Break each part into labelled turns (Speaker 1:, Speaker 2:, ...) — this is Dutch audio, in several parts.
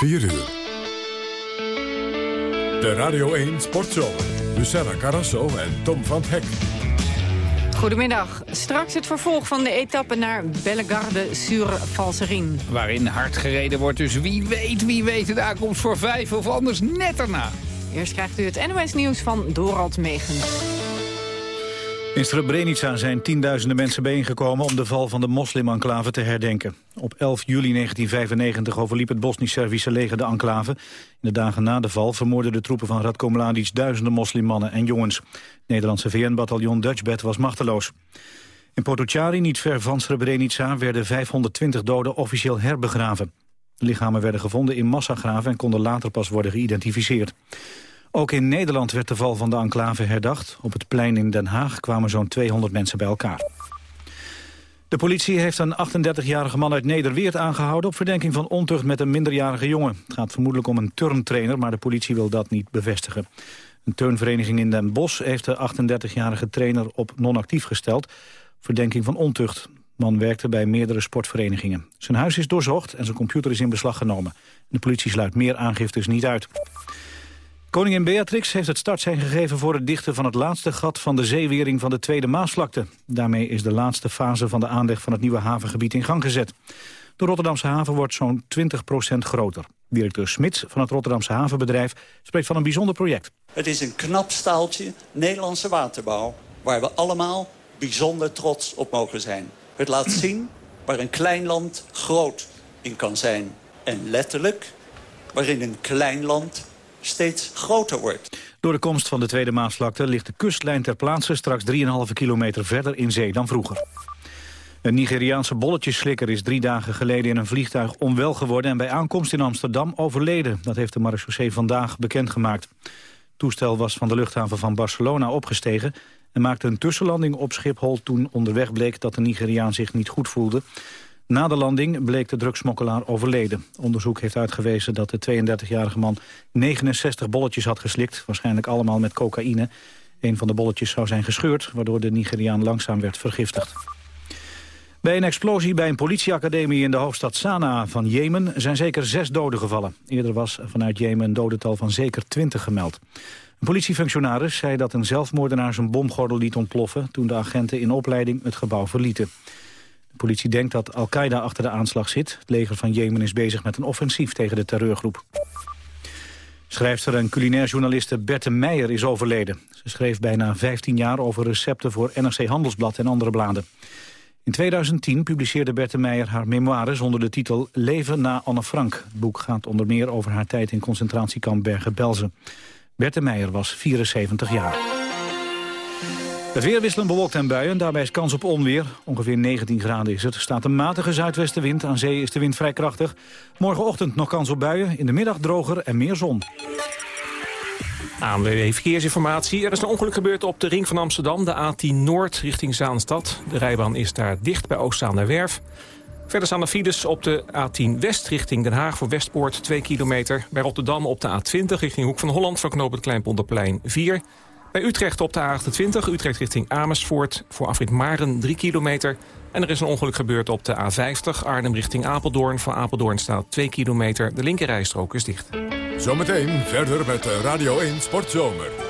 Speaker 1: 4 uur. De Radio 1 Sportshow. Luciana Carrasso en Tom van Hek.
Speaker 2: Goedemiddag. Straks het vervolg van de etappe naar Bellegarde sur Valserien.
Speaker 3: Waarin hard gereden wordt, dus wie weet, wie weet de aankomst voor vijf of anders net erna.
Speaker 2: Eerst krijgt u het NOS nieuws van Dorald Megens.
Speaker 4: In Srebrenica zijn tienduizenden mensen bijeengekomen om de val van de moslimenclave te herdenken. Op 11 juli 1995 overliep het Bosnisch-Servische leger de enclave. In de dagen na de val vermoorden de troepen van Radko Mladic duizenden moslimmannen en jongens. Het Nederlandse VN-bataljon Dutchbed was machteloos. In Potocari, niet ver van Srebrenica, werden 520 doden officieel herbegraven. De lichamen werden gevonden in massagraven en konden later pas worden geïdentificeerd. Ook in Nederland werd de val van de enclave herdacht. Op het plein in Den Haag kwamen zo'n 200 mensen bij elkaar. De politie heeft een 38-jarige man uit Nederweert aangehouden... op verdenking van ontucht met een minderjarige jongen. Het gaat vermoedelijk om een turntrainer, maar de politie wil dat niet bevestigen. Een turnvereniging in Den Bosch heeft de 38-jarige trainer op non-actief gesteld... verdenking van ontucht. De man werkte bij meerdere sportverenigingen. Zijn huis is doorzocht en zijn computer is in beslag genomen. De politie sluit meer aangiftes niet uit. Koningin Beatrix heeft het startsein gegeven voor het dichten van het laatste gat van de zeewering van de Tweede Maasvlakte. Daarmee is de laatste fase van de aanleg van het nieuwe havengebied in gang gezet. De Rotterdamse haven wordt zo'n 20% groter. Directeur Smits van het Rotterdamse havenbedrijf spreekt van een bijzonder project.
Speaker 5: Het is een knap staaltje Nederlandse waterbouw... waar we allemaal bijzonder trots op mogen zijn. Het laat zien waar een klein land groot in kan zijn. En letterlijk waarin een klein land steeds groter wordt.
Speaker 4: Door de komst van de Tweede Maasvlakte ligt de kustlijn ter plaatse straks 3,5 kilometer verder in zee dan vroeger. Een Nigeriaanse bolletjesslikker is drie dagen geleden in een vliegtuig onwel geworden en bij aankomst in Amsterdam overleden. Dat heeft de marechaussee vandaag bekendgemaakt. Het toestel was van de luchthaven van Barcelona opgestegen en maakte een tussenlanding op Schiphol toen onderweg bleek dat de Nigeriaan zich niet goed voelde. Na de landing bleek de drugsmokkelaar overleden. Onderzoek heeft uitgewezen dat de 32-jarige man 69 bolletjes had geslikt. Waarschijnlijk allemaal met cocaïne. Een van de bolletjes zou zijn gescheurd, waardoor de Nigeriaan langzaam werd vergiftigd. Bij een explosie bij een politieacademie in de hoofdstad Sanaa van Jemen zijn zeker zes doden gevallen. Eerder was vanuit Jemen een dodental van zeker 20 gemeld. Een politiefunctionaris zei dat een zelfmoordenaar zijn bomgordel liet ontploffen toen de agenten in opleiding het gebouw verlieten. Politie denkt dat Al-Qaeda achter de aanslag zit. Het leger van Jemen is bezig met een offensief tegen de terreurgroep. Schrijfster en culinair journaliste Berthe Meijer is overleden. Ze schreef bijna 15 jaar over recepten voor NRC Handelsblad en andere bladen. In 2010 publiceerde Berthe Meijer haar memoires onder de titel Leven na Anne Frank. Het boek gaat onder meer over haar tijd in concentratiekamp Bergen-Belsen. Berthe Meijer was 74 jaar. Het weer wisselen bewolkt en buien, daarbij is kans op onweer. Ongeveer 19 graden is het. Staat een matige zuidwestenwind, aan zee is de wind vrij krachtig. Morgenochtend nog kans op buien, in de middag droger en meer zon.
Speaker 6: ANWB Verkeersinformatie. Er is een ongeluk gebeurd op de ring van Amsterdam, de A10 Noord richting Zaanstad. De rijbaan is daar dicht bij Oostzaanerwerf. Verder staan de files op de A10 West richting Den Haag voor Westpoort 2 kilometer. Bij Rotterdam op de A20 richting Hoek van Holland voor knooppunt Kleinpolderplein 4 bij Utrecht op de A28, Utrecht richting Amersfoort... voor afrit Maren 3 kilometer. En er is een ongeluk gebeurd op de A50, Arnhem richting Apeldoorn. Voor Apeldoorn staat 2 kilometer. De linkerrijstrook is dicht.
Speaker 1: Zometeen verder met Radio 1 Sportzomer.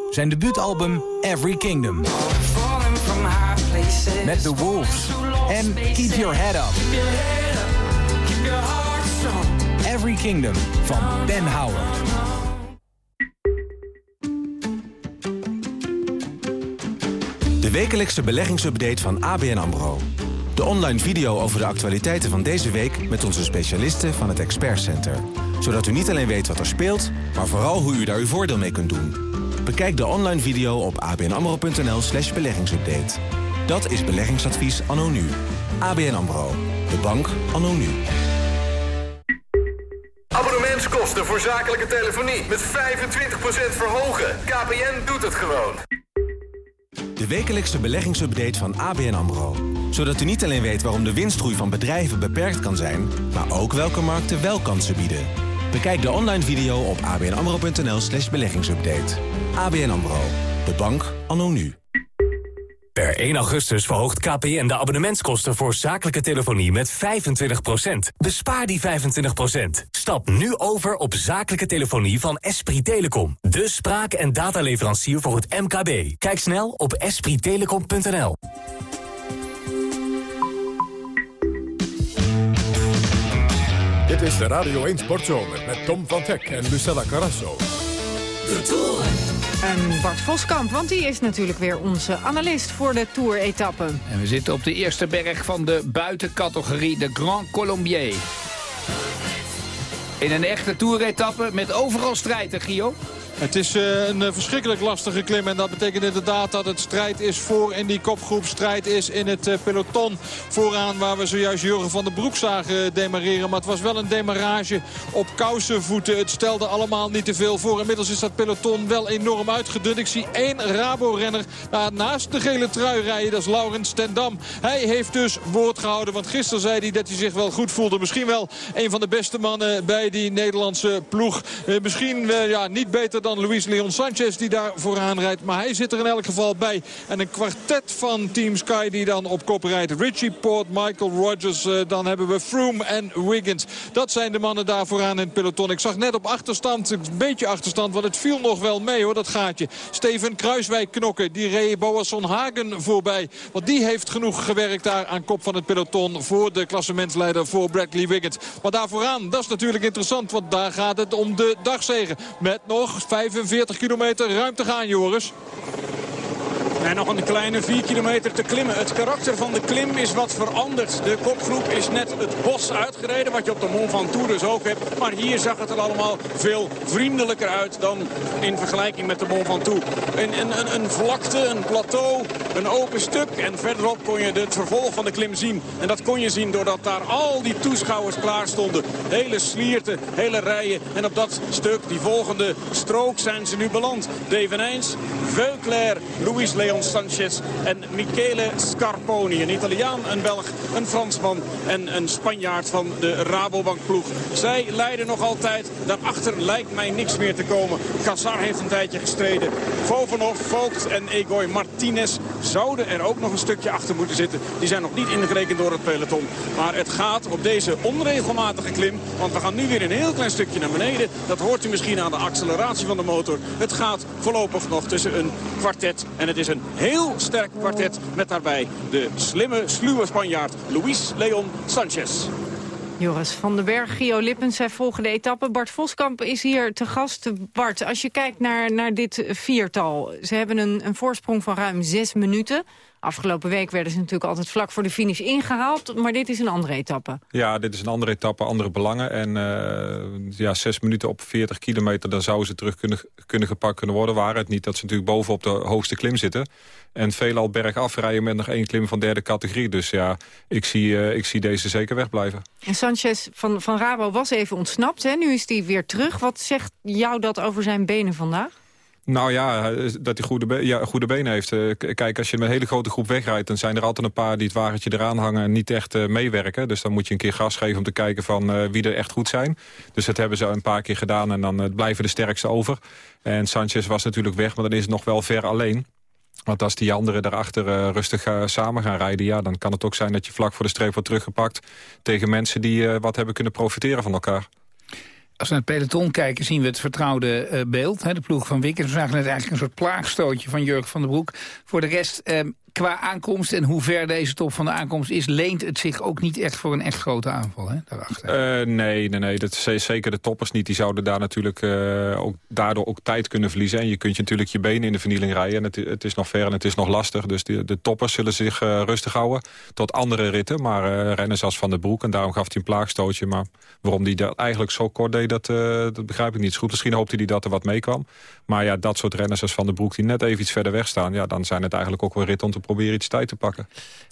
Speaker 7: Zijn debuutalbum Every Kingdom. Met The Wolves. En Keep Your Head Up. Every Kingdom van Ben Howard.
Speaker 8: De wekelijkse beleggingsupdate van ABN AMRO. De online video over de actualiteiten van deze week... met onze specialisten van het Expert Center. Zodat u niet alleen weet wat er speelt... maar vooral hoe u daar uw voordeel mee kunt doen. Bekijk de online video op abnamro.nl slash beleggingsupdate. Dat is beleggingsadvies anno nu. ABN AMRO. De bank anno nu.
Speaker 9: abonnementskosten voor zakelijke telefonie met 25% verhogen. KPN doet het gewoon.
Speaker 8: De wekelijkse beleggingsupdate van ABN AMRO. Zodat u niet alleen weet waarom de winstgroei van bedrijven beperkt kan zijn... maar ook welke markten wel kansen bieden. Bekijk de online video op abnamro.nl slash beleggingsupdate. ABN AMRO. De bank anno nu.
Speaker 10: Per 1 augustus verhoogt KPN de abonnementskosten voor zakelijke telefonie met 25%. Bespaar die 25%. Stap nu over op zakelijke telefonie van Esprit Telecom. De spraak- en dataleverancier voor het MKB. Kijk snel op esprittelecom.nl.
Speaker 1: Dit is de Radio 1 Sportzomer met Tom van Hek en Lucella Carrasso.
Speaker 2: De Tour. En Bart Voskamp, want die is natuurlijk weer onze analist voor de Tour-etappe.
Speaker 3: En we zitten op de eerste berg van de buitencategorie, de Grand Colombier. In een echte Tour-etappe met overal strijd, hè, Gio?
Speaker 11: Het is uh, een uh, verschrikkelijk lastige klim. En dat betekent inderdaad dat het strijd is voor in die kopgroep. Strijd is in het uh, peloton vooraan waar we zojuist Jurgen van den Broek zagen demareren. Maar het was wel een demarage op kousenvoeten. Het stelde allemaal niet te veel voor. Inmiddels is dat peloton wel enorm uitgedund. Ik zie één Rabo-renner naast de gele trui rijden. Dat is Laurens Tendam. Hij heeft dus woord gehouden. Want gisteren zei hij dat hij zich wel goed voelde. Misschien wel een van de beste mannen bij die Nederlandse ploeg. misschien ja, niet beter dan dan Luis Leon Sanchez die daar vooraan rijdt. Maar hij zit er in elk geval bij. En een kwartet van Team Sky die dan op kop rijdt. Richie Port, Michael Rogers. Uh, dan hebben we Froome en Wiggins. Dat zijn de mannen daar vooraan in het peloton. Ik zag net op achterstand, een beetje achterstand. Want het viel nog wel mee hoor, dat gaatje. Steven Kruiswijk knokken. Die reed Boasson Hagen voorbij. Want die heeft genoeg gewerkt daar aan kop van het peloton. Voor de klassementsleider, voor Bradley Wiggins. Maar daar vooraan, dat is natuurlijk interessant. Want daar gaat het om de dagzegen. Met nog 45 kilometer ruimte gaan, Joris.
Speaker 12: En nog een kleine 4 kilometer te klimmen. Het karakter van de klim is wat veranderd. De kopgroep is net het bos uitgereden, wat je op de Mont Ventoux dus ook hebt. Maar hier zag het er allemaal veel vriendelijker uit dan in vergelijking met de Mont Ventoux. Een, een, een, vlakte, een plateau, een open stuk. En verderop kon je het vervolg van de klim zien. En dat kon je zien doordat daar al die toeschouwers klaar stonden. Hele slierten, hele rijen. En op dat stuk, die volgende strook, zijn ze nu beland. Devenijns, Veuclair, Louis Leon Sanchez en Michele Scarponi. Een Italiaan, een Belg, een Fransman en een Spanjaard van de Rabobank ploeg. Zij leiden nog altijd. Daarachter lijkt mij niks meer te komen. Kassar heeft een tijdje gestreden. Vovanov, Vogt en Egoy Martinez zouden er ook nog een stukje achter moeten zitten. Die zijn nog niet ingerekend door het peloton. Maar het gaat op deze onregelmatige klim. Want we gaan nu weer een heel klein stukje naar beneden. Dat hoort u misschien aan de acceleratie van de motor. Het gaat voorlopig nog tussen een kwartet en het is een heel sterk kwartet met daarbij de slimme, sluwe Spanjaard Luis Leon Sanchez.
Speaker 2: Joris van den Berg, Gio Lippens, zij volgen de etappe. Bart Voskamp is hier te gast. Bart, als je kijkt naar, naar dit viertal... ze hebben een, een voorsprong van ruim zes minuten... Afgelopen week werden ze natuurlijk altijd vlak voor de finish ingehaald. Maar dit is een andere etappe.
Speaker 13: Ja, dit is een andere etappe, andere belangen. En uh, ja, zes minuten op 40 kilometer, dan zouden ze terug kunnen, kunnen gepakt kunnen worden. Waren het niet dat ze natuurlijk boven op de hoogste klim zitten. En veelal bergaf rijden met nog één klim van derde categorie. Dus ja, ik zie, uh, ik zie deze zeker wegblijven.
Speaker 2: En Sanchez van, van Rabo was even ontsnapt. Hè? Nu is hij weer terug. Wat zegt jou dat over zijn benen vandaag?
Speaker 13: Nou ja, dat hij goede, ja, goede benen heeft. Uh, kijk, als je met een hele grote groep wegrijdt... dan zijn er altijd een paar die het wagentje eraan hangen... en niet echt uh, meewerken. Dus dan moet je een keer gas geven om te kijken van uh, wie er echt goed zijn. Dus dat hebben ze een paar keer gedaan en dan blijven de sterkste over. En Sanchez was natuurlijk weg, maar dan is het nog wel ver alleen. Want als die anderen daarachter rustig samen gaan rijden... Ja, dan kan het ook zijn dat je vlak voor de streep wordt teruggepakt... tegen mensen die wat hebben kunnen profiteren van elkaar
Speaker 3: als we naar het peloton kijken, zien we het vertrouwde uh, beeld. Hè, de ploeg van Wickens. We zagen net eigenlijk een soort plaagstootje van Jurk van den Broek. Voor de rest, uh, qua aankomst en hoe ver deze top van de aankomst is... leent het zich ook niet echt voor een echt grote aanval hè, daarachter.
Speaker 13: Uh, nee, nee, nee. Dat is zeker de toppers niet. Die zouden daar natuurlijk ook, daardoor ook tijd kunnen verliezen. En je kunt je natuurlijk je benen in de vernieling rijden. En het, het is nog ver en het is nog lastig. Dus de, de toppers zullen zich rustig houden tot andere ritten. Maar renners als Van der Broek, en daarom gaf hij een plaagstootje. Maar waarom die dat eigenlijk zo kort deed, dat, dat begrijp ik niet. goed, misschien hoopte hij dat er wat meekwam. Maar ja, dat soort renners als Van der Broek die net even iets verder weg staan... Ja, dan zijn het eigenlijk ook wel ritten om te proberen iets tijd te pakken.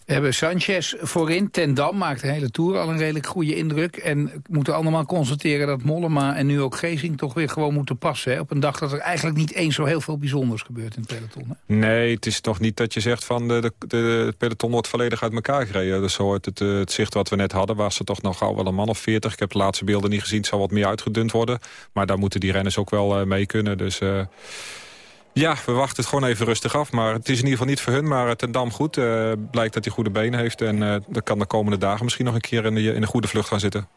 Speaker 3: We hebben Sanchez voorin. Ten Dam maakt de hele Tour al een redelijk goede indruk. En moeten allemaal constateren dat Mollema en nu ook Gezing toch weer gewoon moeten passen. Hè? Op een dag dat er eigenlijk niet eens zo heel veel bijzonders gebeurt in het peloton. Hè?
Speaker 13: Nee, het is toch niet dat je zegt van de, de, de, het peloton wordt volledig uit elkaar gereden. Dus zo het, eh, het zicht wat we net hadden, was er toch nogal wel een man of 40. Ik heb de laatste beelden niet gezien, het zal wat meer uitgedund worden. Maar daar moeten die renners ook wel uh, mee kunnen. Dus... Uh, ja, we wachten het gewoon even rustig af. Maar het is in ieder geval niet voor hun. Maar ten Dam goed. Uh, blijkt dat hij goede benen heeft. En uh, dat kan de komende dagen misschien nog een keer in de, in de goede vlucht gaan zitten.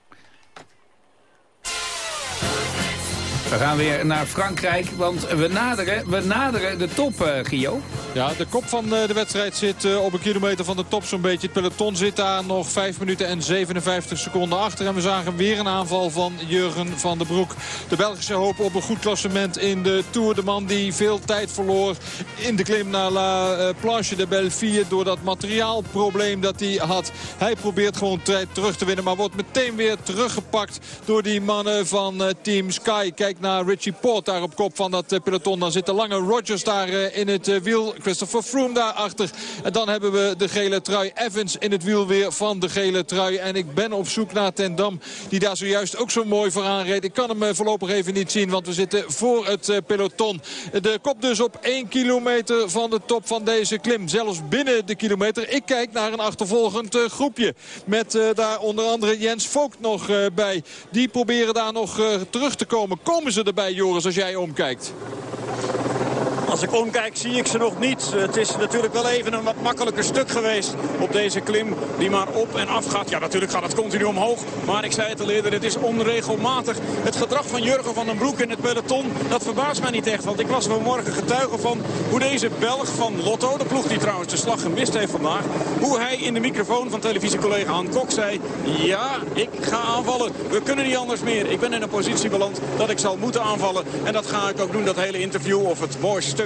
Speaker 3: We gaan weer naar Frankrijk, want we naderen, we naderen de top, uh.
Speaker 11: Ja, de kop van de wedstrijd zit uh, op een kilometer van de top zo'n beetje. Het peloton zit daar nog 5 minuten en 57 seconden achter. En we zagen weer een aanval van Jurgen van den Broek. De Belgische hopen op een goed klassement in de Tour. De man die veel tijd verloor in de klim naar La Planche de Belleville... door dat materiaalprobleem dat hij had. Hij probeert gewoon tijd terug te winnen... maar wordt meteen weer teruggepakt door die mannen van Team Sky. Kijk naar Richie Port daar op kop van dat peloton. Dan zit de lange Rogers daar in het wiel. Christopher Froome daarachter. En dan hebben we de gele trui Evans in het wiel weer van de gele trui. En ik ben op zoek naar Ten Dam die daar zojuist ook zo mooi voor aanreed. Ik kan hem voorlopig even niet zien want we zitten voor het peloton. De kop dus op 1 kilometer van de top van deze klim. Zelfs binnen de kilometer. Ik kijk naar een achtervolgend groepje. Met daar onder andere Jens Vogt nog bij. Die proberen daar nog terug te komen. Komen ze erbij Joris als jij omkijkt?
Speaker 12: Als ik omkijk zie ik ze nog niet. Het is natuurlijk wel even een wat makkelijker stuk geweest op deze klim die maar op en af gaat. Ja, natuurlijk gaat het continu omhoog. Maar ik zei het al eerder, het is onregelmatig. Het gedrag van Jurgen van den Broek in het peloton, dat verbaast mij niet echt. Want ik was vanmorgen getuige van hoe deze Belg van Lotto, de ploeg die trouwens de slag gemist heeft vandaag, hoe hij in de microfoon van televisiecollega Han Kok zei, ja, ik ga aanvallen. We kunnen niet anders meer. Ik ben in een positie beland dat ik zal moeten aanvallen. En dat ga ik ook doen, dat hele interview of het mooiste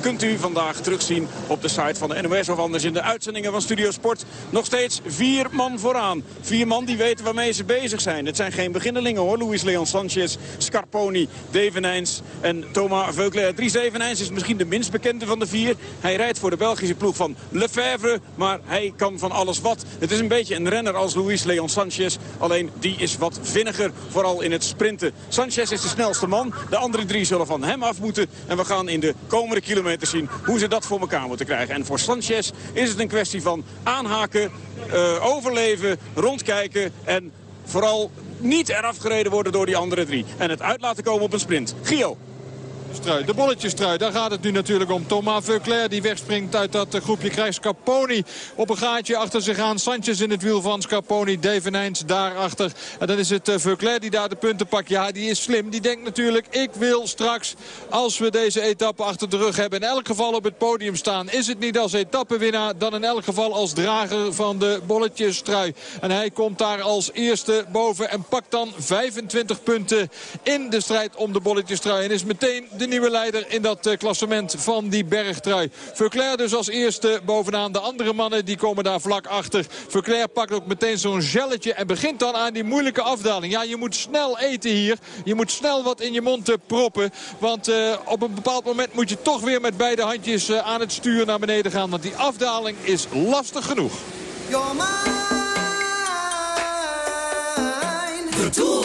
Speaker 12: kunt u vandaag terugzien op de site van de NOS of anders in de uitzendingen van Studio Sport. Nog steeds vier man vooraan. Vier man die weten waarmee ze bezig zijn. Het zijn geen beginnelingen hoor. Luis Leon Sanchez, Scarponi, Devenijns en Thomas Veuclair. Dries Devenijns is misschien de minst bekende van de vier. Hij rijdt voor de Belgische ploeg van Lefebvre, maar hij kan van alles wat. Het is een beetje een renner als Luis Leon Sanchez. Alleen die is wat vinniger, vooral in het sprinten. Sanchez is de snelste man. De andere drie zullen van hem af moeten. En we gaan in de komende kilometers zien hoe ze dat voor elkaar moeten krijgen. En voor Sanchez is het een kwestie van aanhaken, uh, overleven, rondkijken en vooral niet eraf gereden worden door die andere drie. En het uit laten komen op een sprint. Gio.
Speaker 11: De bolletjestrui, daar gaat het nu natuurlijk om. Thomas Veuclair die wegspringt uit dat groepje krijgt Scarponi op een gaatje achter zich aan. Sanchez in het wiel van Scarponi, Devenijns daarachter. En dan is het Veuclair die daar de punten pakt. Ja, die is slim. Die denkt natuurlijk, ik wil straks, als we deze etappe achter de rug hebben... in elk geval op het podium staan. Is het niet als etappenwinnaar, dan in elk geval als drager van de bolletjestrui. En hij komt daar als eerste boven en pakt dan 25 punten in de strijd om de bolletjestrui. En is meteen de nieuwe leider in dat uh, klassement van die bergtrui. Verclair dus als eerste bovenaan. De andere mannen die komen daar vlak achter. Verclair pakt ook meteen zo'n gelletje en begint dan aan die moeilijke afdaling. Ja, je moet snel eten hier. Je moet snel wat in je mond uh, proppen. Want uh, op een bepaald moment moet je toch weer met beide handjes aan het stuur naar beneden gaan. Want die afdaling is lastig genoeg.
Speaker 14: Tour.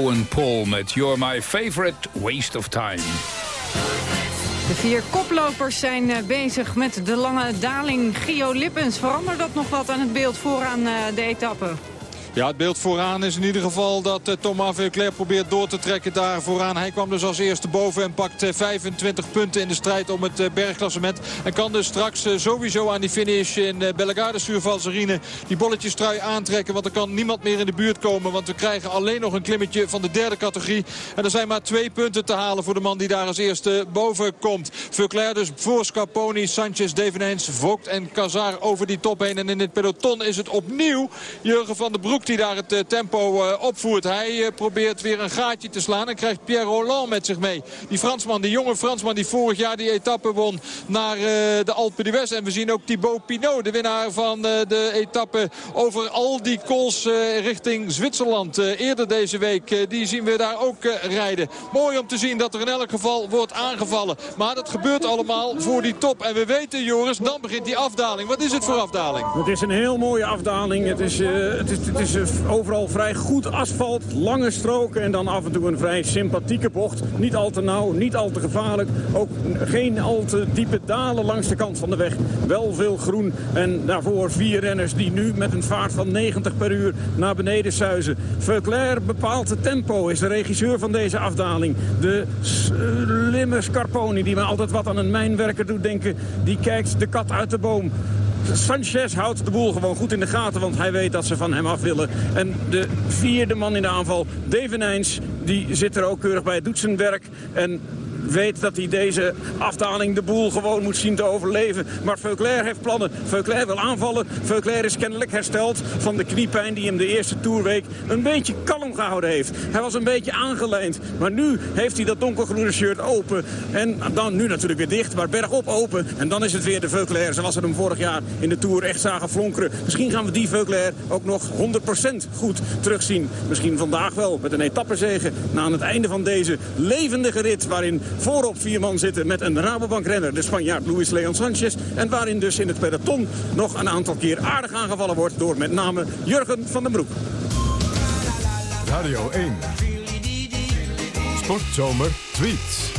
Speaker 3: Owen Paul met You're My Favorite Waste of Time.
Speaker 2: De vier koplopers zijn eh, bezig met de lange daling. Gio Lippens, verandert dat nog wat aan het beeld vooraan uh, de etappe?
Speaker 11: Ja, het beeld vooraan is in ieder geval dat uh, Thomas Veuclair probeert door te trekken daar vooraan. Hij kwam dus als eerste boven en pakt 25 punten in de strijd om het uh, bergklassement. En kan dus straks sowieso aan die finish in uh, Bellegarde Survalserine die bolletjestrui aantrekken. Want er kan niemand meer in de buurt komen. Want we krijgen alleen nog een klimmetje van de derde categorie. En er zijn maar twee punten te halen voor de man die daar als eerste boven komt. Veuclair dus voor Scarponi, Sanchez, Devenijns, Vogt en Kazar over die top heen. En in het peloton is het opnieuw Jurgen van den Broek die daar het uh, tempo uh, opvoert. Hij uh, probeert weer een gaatje te slaan en krijgt Pierre Roland met zich mee. Die Fransman, die jonge Fransman die vorig jaar die etappe won naar de Alpe d'Huez. En we zien ook Thibaut Pinot, de winnaar van de etappe over al die kools richting Zwitserland. eerder deze week, die zien we daar ook rijden. Mooi om te zien dat er in elk geval wordt aangevallen. Maar dat gebeurt allemaal voor die top. En we weten, Joris, dan begint die afdaling. Wat is het voor afdaling?
Speaker 12: Het is een heel mooie afdaling. Het is, het is, het is is overal vrij goed asfalt, lange stroken en dan af en toe een vrij sympathieke bocht. Niet al te nauw, niet al te gevaarlijk. Ook geen al te diepe dalen langs de kant van de weg. Wel veel groen en daarvoor vier renners die nu met een vaart van 90 per uur naar beneden suizen. Veuclair bepaalt het tempo, is de regisseur van deze afdaling. De slimme Scarponi, die me altijd wat aan een mijnwerker doet denken, die kijkt de kat uit de boom. Sanchez houdt de boel gewoon goed in de gaten, want hij weet dat ze van hem af willen. En de vierde man in de aanval, Devenijns, die zit er ook keurig bij, doet zijn werk. En weet dat hij deze afdaling de boel gewoon moet zien te overleven. Maar Veuclair heeft plannen. Veuclair wil aanvallen. Veuclair is kennelijk hersteld van de kniepijn die hem de eerste toerweek een beetje kalm gehouden heeft. Hij was een beetje aangelijnd. Maar nu heeft hij dat donkergroene shirt open. En dan nu natuurlijk weer dicht, maar bergop open. En dan is het weer de Veuclair zoals we hem vorig jaar in de Tour echt zagen flonkeren. Misschien gaan we die Veuclair ook nog 100% goed terugzien. Misschien vandaag wel met een etappezege na aan het einde van deze levendige rit... waarin voorop vier man zitten met een Rabobank-renner, de Spanjaard Luis Leon Sanchez. En waarin dus in het peloton nog een aantal keer aardig aangevallen wordt door met name Jurgen van den Broek.
Speaker 1: Radio 1. Sportzomer tweets.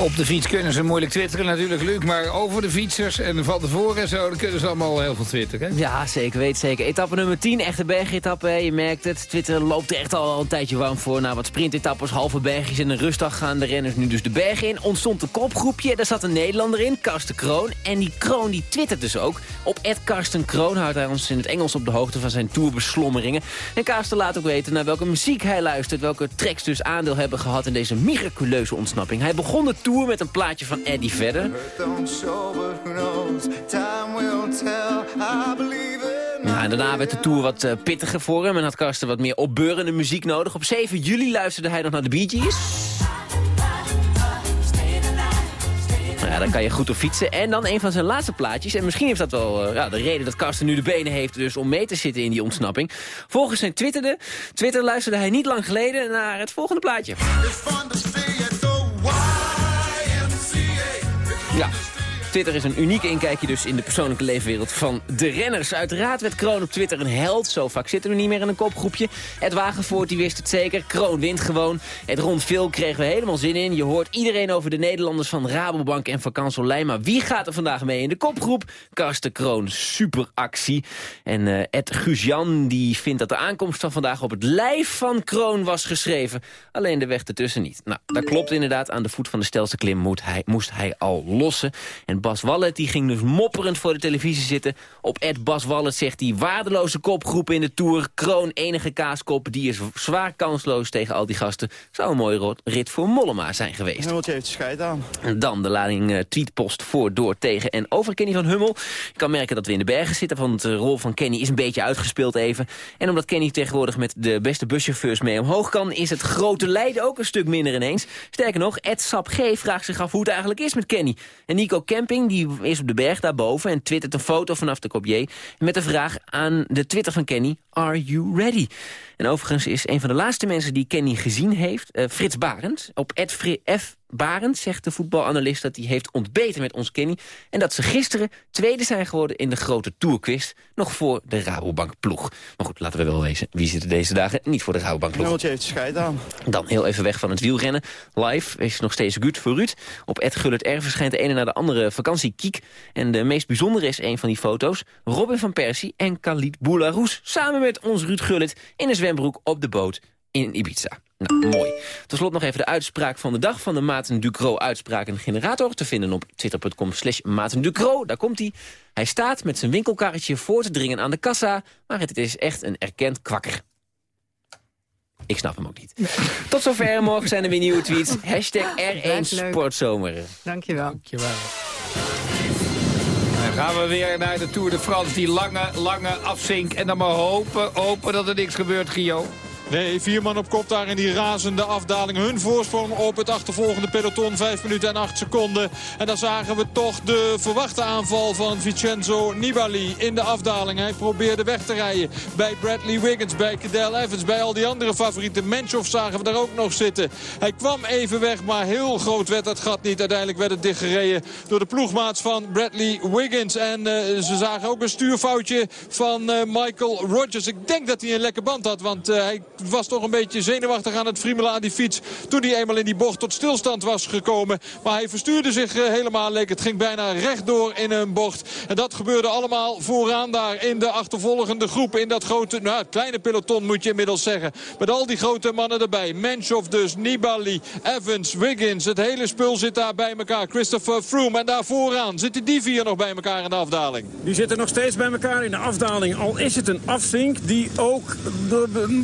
Speaker 3: Op de fiets kunnen ze moeilijk twitteren natuurlijk, Luc. Maar over de fietsers en van tevoren en zo, dan kunnen ze allemaal heel veel twitteren.
Speaker 14: Ja, zeker, weet zeker. Etappe nummer 10, echte bergetappe, je merkt het. Twitter loopt er echt al een tijdje warm voor. Na wat sprintetappes, halve bergjes en een rustdag gaan de renners nu dus de berg in. Ontstond een kopgroepje, daar zat een Nederlander in, Karsten Kroon. En die Kroon die twittert dus ook. Op Ed Karsten Kroon houdt hij ons in het Engels op de hoogte van zijn tourbeslommeringen. En Karsten laat ook weten naar welke muziek hij luistert, welke tracks dus aandeel hebben gehad in deze miraculeuze ontsnapping. Hij begon de tour met een plaatje van Eddie Vedder. Ja, en daarna werd de tour wat uh, pittiger voor hem en had Karsten wat meer opbeurende muziek nodig. Op 7 juli luisterde hij nog naar de Bee Gees. Ja, dan kan je goed op fietsen. En dan een van zijn laatste plaatjes. En misschien heeft dat wel uh, ja, de reden dat Karsten nu de benen heeft... dus om mee te zitten in die ontsnapping. Volgens zijn Twitterde, Twitter luisterde hij niet lang geleden naar het volgende plaatje. Ja. Twitter is een uniek inkijkje dus in de persoonlijke leefwereld van de renners. Uiteraard werd Kroon op Twitter een held. Zo vaak zitten we niet meer in een kopgroepje. Ed Wagenvoort die wist het zeker. Kroon wint gewoon. Het rond veel kregen we helemaal zin in. Je hoort iedereen over de Nederlanders van Rabobank en Van. Maar wie gaat er vandaag mee in de kopgroep? Karsten Kroon, superactie. En uh, Ed Guzjan die vindt dat de aankomst van vandaag op het lijf van Kroon was geschreven. Alleen de weg ertussen niet. Nou, dat klopt inderdaad. Aan de voet van de stelste klim moest hij, moest hij al lossen. En Bas Wallet die ging dus mopperend voor de televisie zitten. Op Ed Bas Wallet zegt hij waardeloze kopgroep in de Tour. Kroon enige kaaskop, die is zwaar kansloos tegen al die gasten. Zou een mooie rit voor Mollema zijn geweest.
Speaker 15: Hummeltje heeft scheid aan.
Speaker 14: En dan de lading uh, tweetpost voor, door, tegen en over Kenny van Hummel. Ik kan merken dat we in de bergen zitten, want de rol van Kenny is een beetje uitgespeeld even. En omdat Kenny tegenwoordig met de beste buschauffeurs mee omhoog kan... is het grote lijden ook een stuk minder ineens. Sterker nog, Ed Sap G vraagt zich af hoe het eigenlijk is met Kenny. En Nico Die is op de berg daarboven en twittert een foto vanaf de Copier... met de vraag aan de Twitter van Kenny, are you ready? En overigens is een van de laatste mensen die Kenny gezien heeft... Uh, Frits Barend, op F Barend zegt de voetbalanalist dat hij heeft ontbeten met ons Kenny... en dat ze gisteren tweede zijn geworden in de grote Tourquiz... nog voor de Rabobank-ploeg. Maar goed, laten we wel wezen, wie zit er deze dagen niet voor de Rabobank-ploeg?
Speaker 15: je heeft scheid aan.
Speaker 14: Dan heel even weg van het wielrennen. Live is nog steeds goed voor Ruud. Op Ed Gullit R verschijnt de ene na de andere vakantiekiek. En de meest bijzondere is een van die foto's. Robin van Persie en Khalid Boularus samen met ons Ruud Gullit... in een zwembroek op de boot in Ibiza. Nou, mooi. Tot slot nog even de uitspraak van de dag van de Maarten Ducro uitspraken generator. Te vinden op twitter.com slash Maarten Ducro. Daar komt hij. Hij staat met zijn winkelkarretje voor te dringen aan de kassa. Maar het is echt een erkend kwakker. Ik snap hem ook niet. Tot zover. Morgen zijn er weer nieuwe tweets. Hashtag R1 Sportzomer.
Speaker 2: Dankjewel.
Speaker 3: Dankjewel. Gaan we weer naar de Tour de France. Die lange, lange afzink. En dan maar hopen, hopen dat er niks gebeurt, Gio.
Speaker 11: Nee, vier man op kop daar in die razende afdaling. Hun voorsprong op het achtervolgende peloton. Vijf minuten en acht seconden. En dan zagen we toch de verwachte aanval van Vincenzo Nibali in de afdaling. Hij probeerde weg te rijden bij Bradley Wiggins, bij Cadel Evans, bij al die andere favorieten. Menchoff zagen we daar ook nog zitten. Hij kwam even weg, maar heel groot werd dat gat niet. Uiteindelijk werd het dichtgereden door de ploegmaats van Bradley Wiggins. En uh, ze zagen ook een stuurfoutje van uh, Michael Rogers. Ik denk dat hij een lekker band had, want uh, hij was toch een beetje zenuwachtig aan het friemelen aan die fiets. Toen hij eenmaal in die bocht tot stilstand was gekomen. Maar hij verstuurde zich helemaal, leek het ging bijna rechtdoor in een bocht. En dat gebeurde allemaal vooraan daar in de achtervolgende groep. In dat grote, nou kleine peloton moet je inmiddels zeggen. Met al die grote mannen erbij. Menchoff dus, Nibali, Evans, Wiggins. Het hele spul zit daar bij elkaar. Christopher Froome. En daar vooraan zitten die vier nog bij elkaar in de afdaling.
Speaker 12: Die zitten nog steeds bij elkaar in de afdaling. Al is het een afzink die ook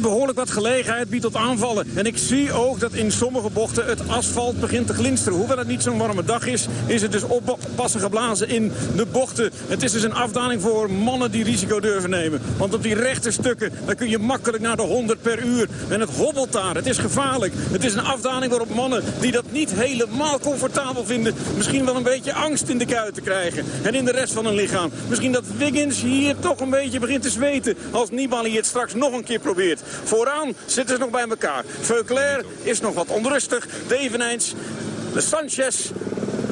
Speaker 12: behoorlijk gelegenheid biedt tot aanvallen. En ik zie ook dat in sommige bochten het asfalt begint te glinsteren. Hoewel het niet zo'n warme dag is, is het dus oppassen geblazen in de bochten. Het is dus een afdaling voor mannen die risico durven nemen. Want op die rechte stukken, dan kun je makkelijk naar de 100 per uur. En het hobbelt daar, het is gevaarlijk. Het is een afdaling waarop mannen die dat niet helemaal comfortabel vinden... misschien wel een beetje angst in de kuiten krijgen. En in de rest van hun lichaam. Misschien dat Wiggins hier toch een beetje begint te zweten... als Nibali het straks nog een keer probeert. Zitten ze nog bij elkaar. Veuclair is nog wat onrustig. Deveneins, de Sanchez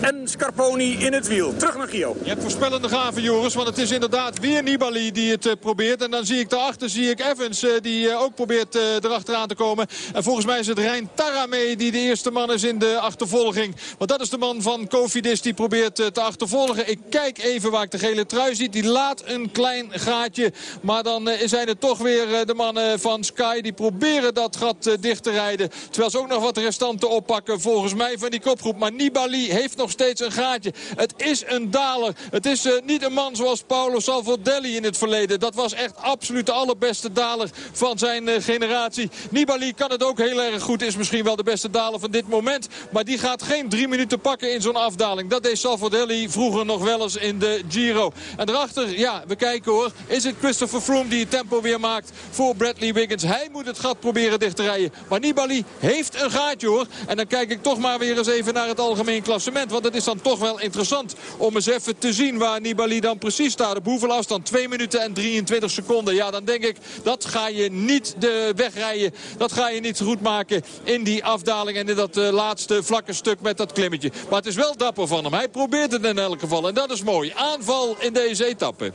Speaker 12: en Scarponi in het wiel. Terug naar Gio.
Speaker 11: Je hebt voorspellende gaven, Joris. Want het is inderdaad weer Nibali die het uh, probeert. En dan zie ik daarachter zie ik Evans uh, die uh, ook probeert erachteraan te komen. En volgens mij is het Rijn Tarame die de eerste man is in de achtervolging. Want dat is de man van Cofidis die probeert te achtervolgen. Ik kijk even waar ik de gele trui zie. Die laat een klein gaatje. Maar dan zijn het toch weer de mannen van Sky. Die proberen dat gat dicht te rijden. Terwijl ze ook nog wat restanten oppakken. Volgens mij van die kopgroep. Maar Nibali heeft nog steeds een gaatje. Het is een daler. Het is uh, niet een man zoals Paolo Salvodelli in het verleden. Dat was echt absoluut de allerbeste daler van zijn uh, generatie. Nibali kan het ook heel erg goed. Is misschien wel de beste daler van dit moment. Maar die gaat geen drie minuten pakken in zo'n afdaling. Dat deed Salvodelli vroeger nog wel eens in de Giro. En daarachter, ja, we kijken hoor. Is het Christopher Froome die het tempo weer maakt voor Bradley Wiggins. Hij moet het gat proberen dicht te rijden. Maar Nibali heeft een gaatje hoor. En dan kijk ik toch maar weer eens even naar het algemeen klassement. Want het is dan toch wel interessant om eens even te zien waar Nibali dan precies staat. Op hoeveel afstand? 2 minuten en 23 seconden. Ja, dan denk ik, dat ga je niet de wegrijden. Dat ga je niet goed maken in die afdaling en in dat uh, laatste vlakke stuk met dat klimmetje. Maar het is wel dapper van hem. Hij probeert het in elk geval en dat is mooi. Aanval in deze etappe.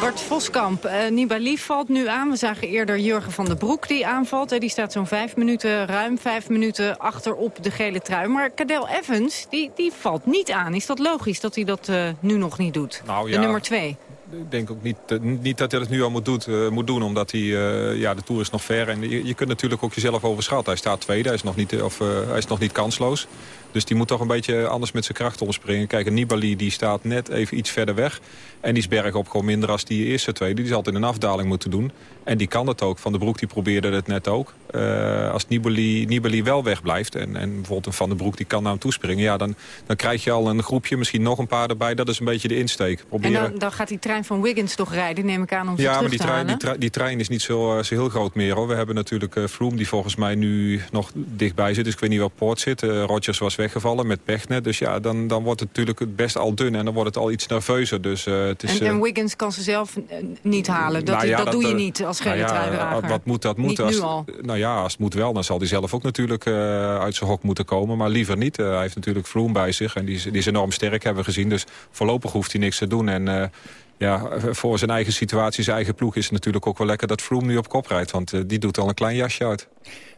Speaker 2: Bart Voskamp, uh, Nibali valt nu aan. We zagen eerder Jurgen van den Broek die aanvalt. Die staat zo'n vijf minuten, ruim vijf minuten achter op de gele trui. Maar Cadel Evans, die, die valt niet aan. Is dat logisch dat hij dat uh, nu nog niet doet?
Speaker 13: Nou, ja.
Speaker 2: De nummer twee.
Speaker 13: Ik denk ook niet, niet dat hij het nu al moet, doet, uh, moet doen, omdat hij, uh, ja, de Tour is nog ver. En je, je, kunt natuurlijk ook jezelf overschatten. Hij staat tweede, hij is nog niet, of, uh, hij is nog niet kansloos. Dus die moet toch een beetje anders met zijn kracht omspringen. Kijk, Nibali die staat net even iets verder weg. En die is bergop gewoon minder als die eerste twee. Die zal het in een afdaling moeten doen. En die kan het ook. Van den Broek die probeerde het net ook. Uh, als Nibali, Nibali wel wegblijft en, en bijvoorbeeld een Van den Broek die kan naar hem toespringen... Ja, dan, dan krijg je al een groepje, misschien nog een paar erbij. Dat is een beetje de insteek.
Speaker 2: Proberen... En dan, dan gaat die trein van Wiggins toch rijden, neem ik aan, om
Speaker 13: ja,
Speaker 2: maar
Speaker 13: die trein, die, trein, die trein is niet zo, uh, zo heel groot meer. Hoor. We hebben natuurlijk uh, Froome die volgens mij nu nog dichtbij zit. Dus ik weet niet waar Poort zit. Uh, Rogers was weggevallen met Pechner. Dus ja, dan, dan wordt het natuurlijk het best al dun en dan wordt het al iets nerveuzer. Dus, uh, het is,
Speaker 2: en, en, Wiggins kan ze zelf niet halen. Dat,
Speaker 13: nou ja,
Speaker 2: dat,
Speaker 13: dat,
Speaker 2: doe je niet als gele nou ja,
Speaker 13: Wat moet, dat moet. Als. Nou ja, als het moet wel, dan zal hij zelf ook natuurlijk uit zijn hok moeten komen. Maar liever niet. hij heeft natuurlijk Vroom bij zich en die is, die is enorm sterk, hebben we gezien. Dus voorlopig hoeft hij niks te doen. En ja, voor zijn eigen situatie, zijn eigen ploeg... is het natuurlijk ook wel lekker dat Froome nu op kop rijdt. Want die doet al een klein jasje uit.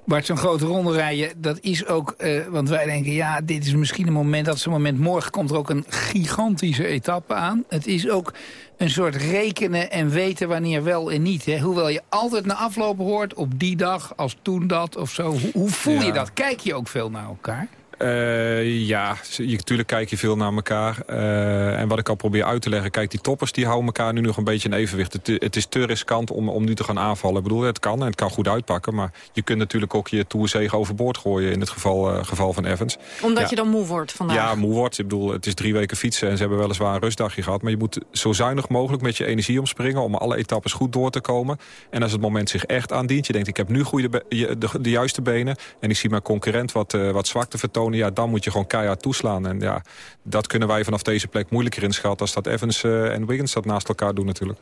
Speaker 3: Bart, zo'n grote ronde rijden, dat is ook... Uh, want wij denken, ja, dit is misschien een moment... dat zo'n moment, morgen komt er ook een gigantische etappe aan. Het is ook een soort rekenen en weten wanneer wel en niet. Hè? Hoewel je altijd na aflopen hoort, op die dag, als toen dat of zo. Hoe, hoe voel ja. je dat? Kijk je ook veel naar elkaar?
Speaker 13: Uh, ja, je, natuurlijk kijk je veel naar elkaar. Uh, en wat ik al probeer uit te leggen... kijk, die toppers die houden elkaar nu nog een beetje in evenwicht. Het, het is te riskant om, om nu te gaan aanvallen. Ik bedoel, het kan en het kan goed uitpakken. Maar je kunt natuurlijk ook je toerzegen overboord gooien... in het geval, uh, geval van Evans.
Speaker 2: Omdat
Speaker 13: ja,
Speaker 2: je dan moe wordt vandaag?
Speaker 13: Ja, moe wordt. Ik bedoel, het is drie weken fietsen... en ze hebben weliswaar een rustdagje gehad. Maar je moet zo zuinig mogelijk met je energie omspringen... om alle etappes goed door te komen. En als het moment zich echt aandient... je denkt, ik heb nu goede de, de, de, juiste benen... en ik zie mijn concurrent wat, wat zwakte vertonen... ja, dan moet je gewoon keihard toeslaan. En ja, dat kunnen wij vanaf deze plek moeilijker inschatten... als dat Evans uh, en Wiggins dat naast elkaar doen natuurlijk.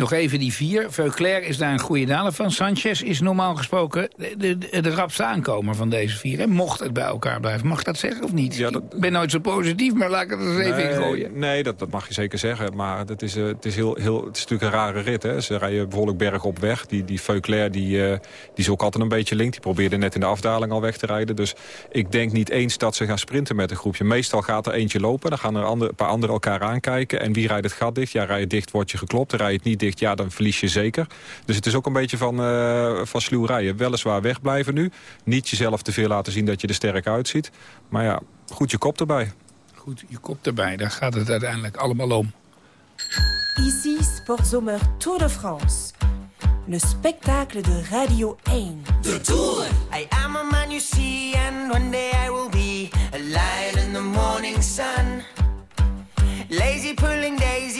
Speaker 3: Nog even die vier. Veuclair is daar een goede daler van. Sanchez is normaal gesproken de, de, de rapste aankomer van deze vier. Hè? Mocht het bij elkaar blijven. Mag ik dat zeggen of niet?
Speaker 13: Ja, dat...
Speaker 3: Ik ben nooit zo positief, maar laat ik het er eens even in gooien.
Speaker 13: Nee, dat, dat mag je zeker zeggen. Maar het is, uh, het is, heel, heel, het is natuurlijk een rare rit. Hè? Ze rijden behoorlijk berg op weg. Die, die Veuclair die, uh, die is ook altijd een beetje link. Die probeerde net in de afdaling al weg te rijden. Dus ik denk niet eens dat ze gaan sprinten met een groepje. Meestal gaat er eentje lopen. Dan gaan er ander, een paar anderen elkaar aankijken. En wie rijdt het gat dicht? Ja, rij je dicht, word je geklopt. Rij je het niet dicht, ja, dan verlies je zeker. Dus het is ook een beetje van, uh, van sluw rijden. Weliswaar wegblijven nu. Niet jezelf te veel laten zien dat je er sterk uitziet. Maar ja, goed je kop erbij.
Speaker 3: Goed je kop erbij, daar gaat het uiteindelijk allemaal om.
Speaker 15: Ici Sportzomer Tour de France. Le spectacle de Radio 1.
Speaker 16: De Tour! I am a man you see and one day I will be a lion in the morning sun. Lazy pulling daisies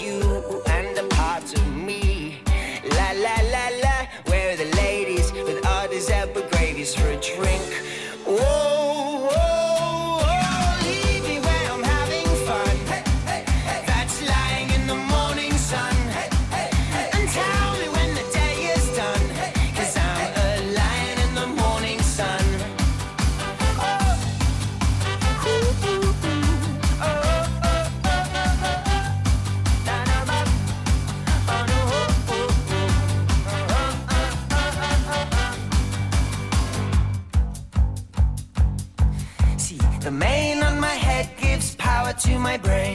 Speaker 16: my brain.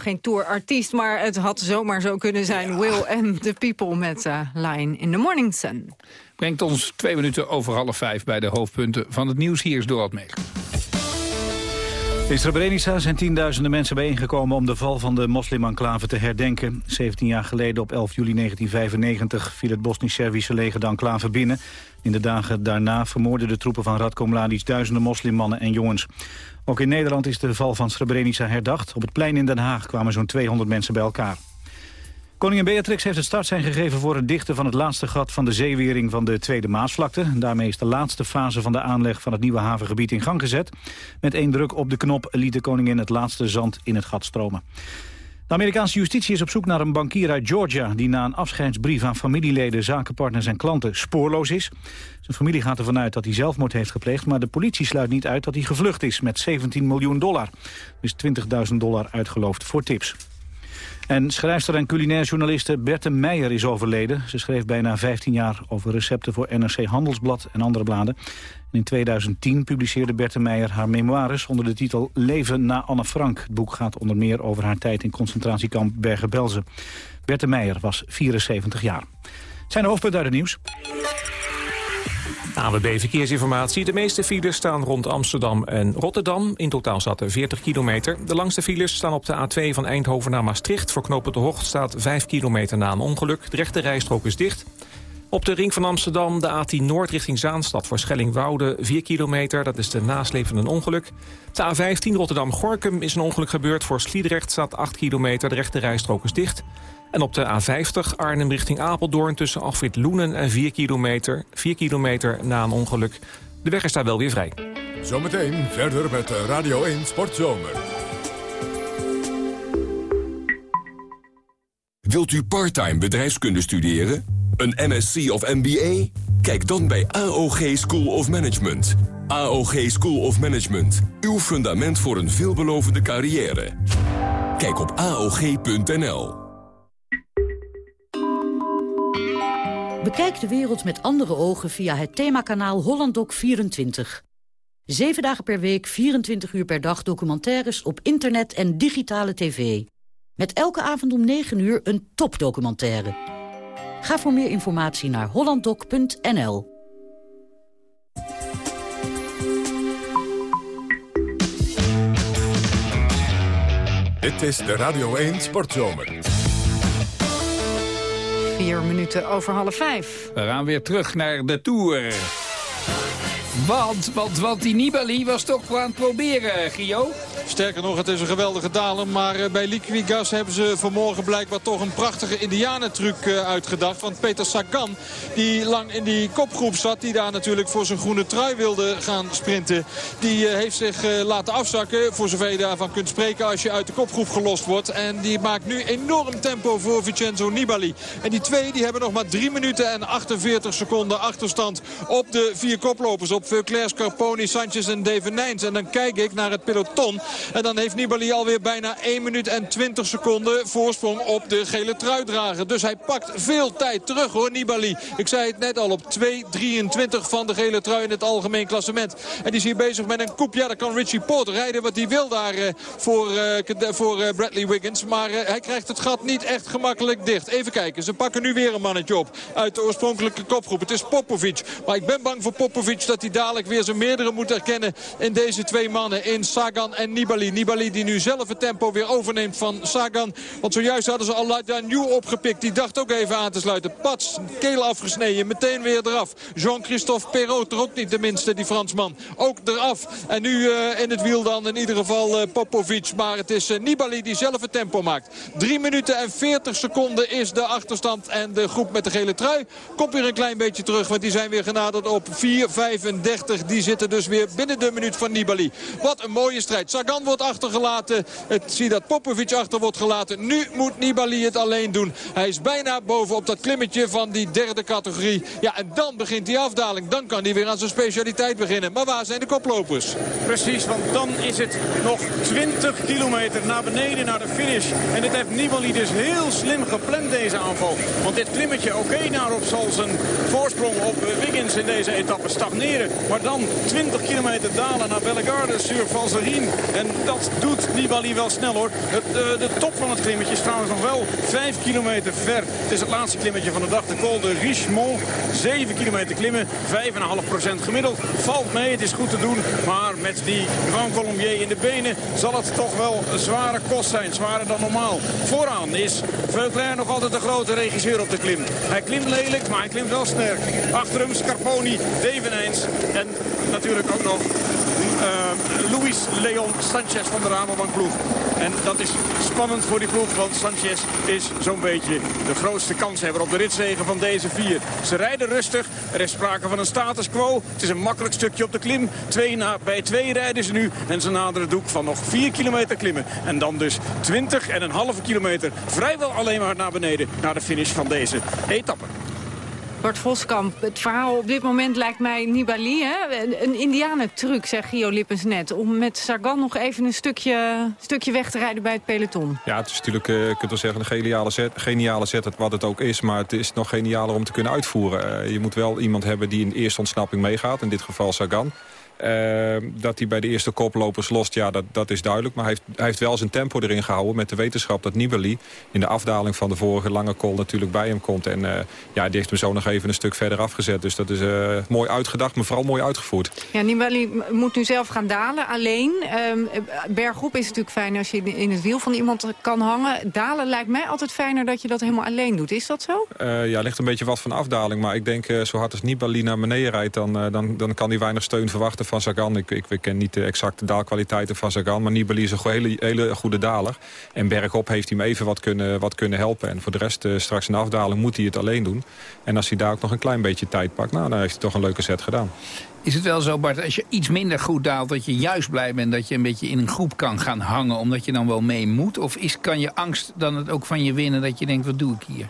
Speaker 2: Geen tourartiest, maar het had zomaar zo kunnen zijn. Will and the People met uh, Line in the Morning Sun.
Speaker 3: Brengt ons twee minuten over half vijf bij de hoofdpunten van het nieuws. Hier is Dorot.
Speaker 4: In Srebrenica zijn tienduizenden mensen bijeengekomen om de val van de moslimenclave te herdenken. 17 jaar geleden op 11 juli 1995 viel het Bosnisch-Servische leger de enclave binnen. In de dagen daarna vermoorden de troepen van Radko Mladic duizenden moslimmannen en jongens. Ook in Nederland is de val van Srebrenica herdacht. Op het plein in Den Haag kwamen zo'n 200 mensen bij elkaar. Koningin Beatrix heeft het startsein gegeven voor het dichten van het laatste gat van de zeewering van de Tweede Maasvlakte. Daarmee is de laatste fase van de aanleg van het nieuwe havengebied in gang gezet. Met één druk op de knop liet de koningin het laatste zand in het gat stromen. De Amerikaanse justitie is op zoek naar een bankier uit Georgia... die na een afscheidsbrief aan familieleden, zakenpartners en klanten spoorloos is. Zijn familie gaat ervan uit dat hij zelfmoord heeft gepleegd... maar de politie sluit niet uit dat hij gevlucht is met 17 miljoen dollar. Dus 20.000 dollar uitgeloofd voor tips. En schrijfster en culinair journaliste Berthe Meijer is overleden. Ze schreef bijna 15 jaar over recepten voor NRC Handelsblad en andere bladen. En in 2010 publiceerde Berthe Meijer haar memoires onder de titel Leven na Anne Frank. Het boek gaat onder meer over haar tijd in concentratiekamp Bergen-Belsen. Berthe Meijer was 74 jaar. zijn de hoofdpunten uit het nieuws.
Speaker 6: AWB Verkeersinformatie. De meeste files staan rond Amsterdam en Rotterdam. In totaal staat er 40 kilometer. De langste files staan op de A2 van Eindhoven naar Maastricht. Voor knopen de Hocht staat 5 kilometer na een ongeluk. De rechte rijstrook is dicht. Op de ring van Amsterdam de A10 Noord richting Zaanstad voor Schellingwoude 4 kilometer. Dat is de nasleep een ongeluk. De A15 Rotterdam-Gorkum is een ongeluk gebeurd. Voor Sliedrecht staat 8 kilometer. De rechte rijstrook is dicht. En op de A50 Arnhem richting Apeldoorn tussen Afrit Loenen en 4 kilometer. 4 kilometer na een ongeluk. De weg is daar wel weer vrij.
Speaker 1: Zometeen verder met Radio 1 Sportzomer.
Speaker 17: Wilt u parttime bedrijfskunde studeren? Een MSc of MBA? Kijk dan bij AOG School of Management. AOG School of Management. Uw fundament voor een veelbelovende carrière. Kijk op AOG.nl.
Speaker 18: Bekijk de wereld met andere ogen via het themakanaal HollandDoc24. Zeven dagen per week, 24 uur per dag documentaires op internet en digitale tv. Met elke avond om 9 uur een topdocumentaire. Ga voor meer informatie naar hollanddoc.nl.
Speaker 1: Dit is de Radio 1 Sportzomer.
Speaker 2: Vier minuten over half vijf.
Speaker 3: We gaan weer terug naar de Tour. Want, want, want die Nibali was toch aan het proberen, Gio?
Speaker 11: Sterker nog, het is een geweldige daler. Maar eh, bij Liquigas hebben ze vanmorgen blijkbaar toch een prachtige indianentruc eh, uitgedacht. Want Peter Sagan, die lang in die kopgroep zat... die daar natuurlijk voor zijn groene trui wilde gaan sprinten... die eh, heeft zich laten afzakken, voor zover je daarvan kunt spreken... als je uit de kopgroep gelost wordt. En die maakt nu enorm tempo voor Vincenzo Nibali. En die twee die hebben nog maar 3 minuten en 48 seconden achterstand... op de vier koplopers, op Veuclair, Scarponi, Sanchez en David Nijns. En dan kijk ik naar het peloton... En dan heeft Nibali alweer bijna 1 minuut en 20 seconden voorsprong op de gele truidrager. Dus hij pakt veel tijd terug hoor, Nibali. Ik zei het net al op 2.23 van de gele trui in het algemeen klassement. En die is hier bezig met een koep. Ja, dan kan Richie Porter rijden wat hij wil daar uh, voor, uh, voor uh, Bradley Wiggins. Maar hij krijgt het gat niet echt gemakkelijk dicht. Even kijken, ze pakken nu weer een mannetje op uit de oorspronkelijke kopgroep. Het is Popovic. Maar ik ben bang voor Popovic dat hij dadelijk weer zijn meerdere moet herkennen in deze twee mannen. In Sagan en Nibali. Nibali. Die nu zelf het tempo weer overneemt van Sagan. Want zojuist hadden ze al New opgepikt. Die dacht ook even aan te sluiten. Pats, keel afgesneden. Meteen weer eraf. Jean-Christophe Perrault er ook niet de minste, die Fransman. Ook eraf. En nu uh, in het wiel dan in ieder geval uh, Popovic. Maar het is uh, Nibali die zelf het tempo maakt. 3 minuten en 40 seconden is de achterstand. En de groep met de gele trui komt weer een klein beetje terug. Want die zijn weer genaderd op 4.35. Die zitten dus weer binnen de minuut van Nibali. Wat een mooie strijd. Sagan wordt achtergelaten. Het zie dat Popovic achter wordt gelaten. Nu moet Nibali het alleen doen. Hij is bijna boven op dat klimmetje van die derde categorie. Ja, en dan begint die afdaling. Dan kan hij weer aan zijn specialiteit beginnen. Maar waar zijn de koplopers?
Speaker 12: Precies, want dan is het nog 20 kilometer naar beneden naar de finish. En dit heeft Nibali dus heel slim gepland, deze aanval. Want dit klimmetje, oké, daarop zal zijn voorsprong op Wiggins in deze etappe stagneren. Maar dan 20 kilometer dalen naar Bellegarde sur Valserine. En dat doet Nibali wel snel hoor. Het, uh, de top van het klimmetje is trouwens nog wel 5 kilometer ver. Het is het laatste klimmetje van de dag. De Col de Richemont. 7 kilometer klimmen. 5,5% gemiddeld. Valt mee, het is goed te doen. Maar met die Grand Colombier in de benen zal het toch wel een zware kost zijn. Zwaarder dan normaal. Vooraan is Veuclair nog altijd de grote regisseur op de klim. Hij klimt lelijk, maar hij klimt wel sterk. Achter hem Scarponi, Deveneins en natuurlijk ook nog Luis Leon Sanchez van de Rabobankploeg. En dat is spannend voor die ploeg, want Sanchez is zo'n beetje de grootste kanshebber op de ritzegen van deze vier. Ze rijden rustig, er is sprake van een status quo. Het is een makkelijk stukje op de klim. Twee na, bij twee rijden ze nu en ze naderen het doek van nog 4 kilometer klimmen. En dan dus 20 en een halve kilometer vrijwel alleen maar naar beneden naar de finish van deze etappe.
Speaker 2: Bart Voskamp, het verhaal op dit moment lijkt mij Nibali. Hè? Een indianentruc, zegt Gio Lippens net. Om met Sagan nog even een stukje, stukje weg te rijden bij het peloton.
Speaker 13: Ja, het is natuurlijk, je kunt wel zeggen, een geniale zet, geniale zet wat het ook is. Maar het is nog genialer om te kunnen uitvoeren. Uh, je moet wel iemand hebben die in eerste ontsnapping meegaat. In dit geval Sagan. Uh, dat hij bij de eerste koplopers lost, ja, dat, dat is duidelijk. Maar hij heeft, hij heeft wel zijn tempo erin gehouden met de wetenschap dat Nibali... in de afdaling van de vorige lange call natuurlijk bij hem komt. En uh, ja, die heeft hem zo nog even een stuk verder afgezet. Dus dat is uh, mooi uitgedacht, maar vooral mooi uitgevoerd.
Speaker 2: Ja, Nibali moet nu zelf gaan dalen, alleen. Um, bergop is natuurlijk fijn als je in het wiel van iemand kan hangen. Dalen lijkt mij altijd fijner dat je dat helemaal alleen doet. Is dat zo?
Speaker 13: ja, ligt een beetje wat van afdaling. Maar ik denk, zo hard als Nibali naar beneden rijdt... dan, dan, dan kan hij weinig steun verwachten van Sagan. Ik, ik, ik, ken niet de exacte daalkwaliteiten van Sagan. Maar Nibali is een hele, hele goede daler. En bergop heeft hij hem even wat kunnen, wat kunnen helpen. En voor de rest, uh, straks in de afdaling moet hij het alleen doen. En als hij daar ook nog een klein beetje tijd pakt... Nou, dan heeft hij toch een leuke set gedaan.
Speaker 3: Is het wel zo, Bart, als je iets minder goed daalt... dat je juist blij bent dat je een beetje in een groep kan gaan hangen... omdat je dan wel mee moet? Of is, kan je angst dan het ook van je winnen dat je denkt, wat doe ik hier?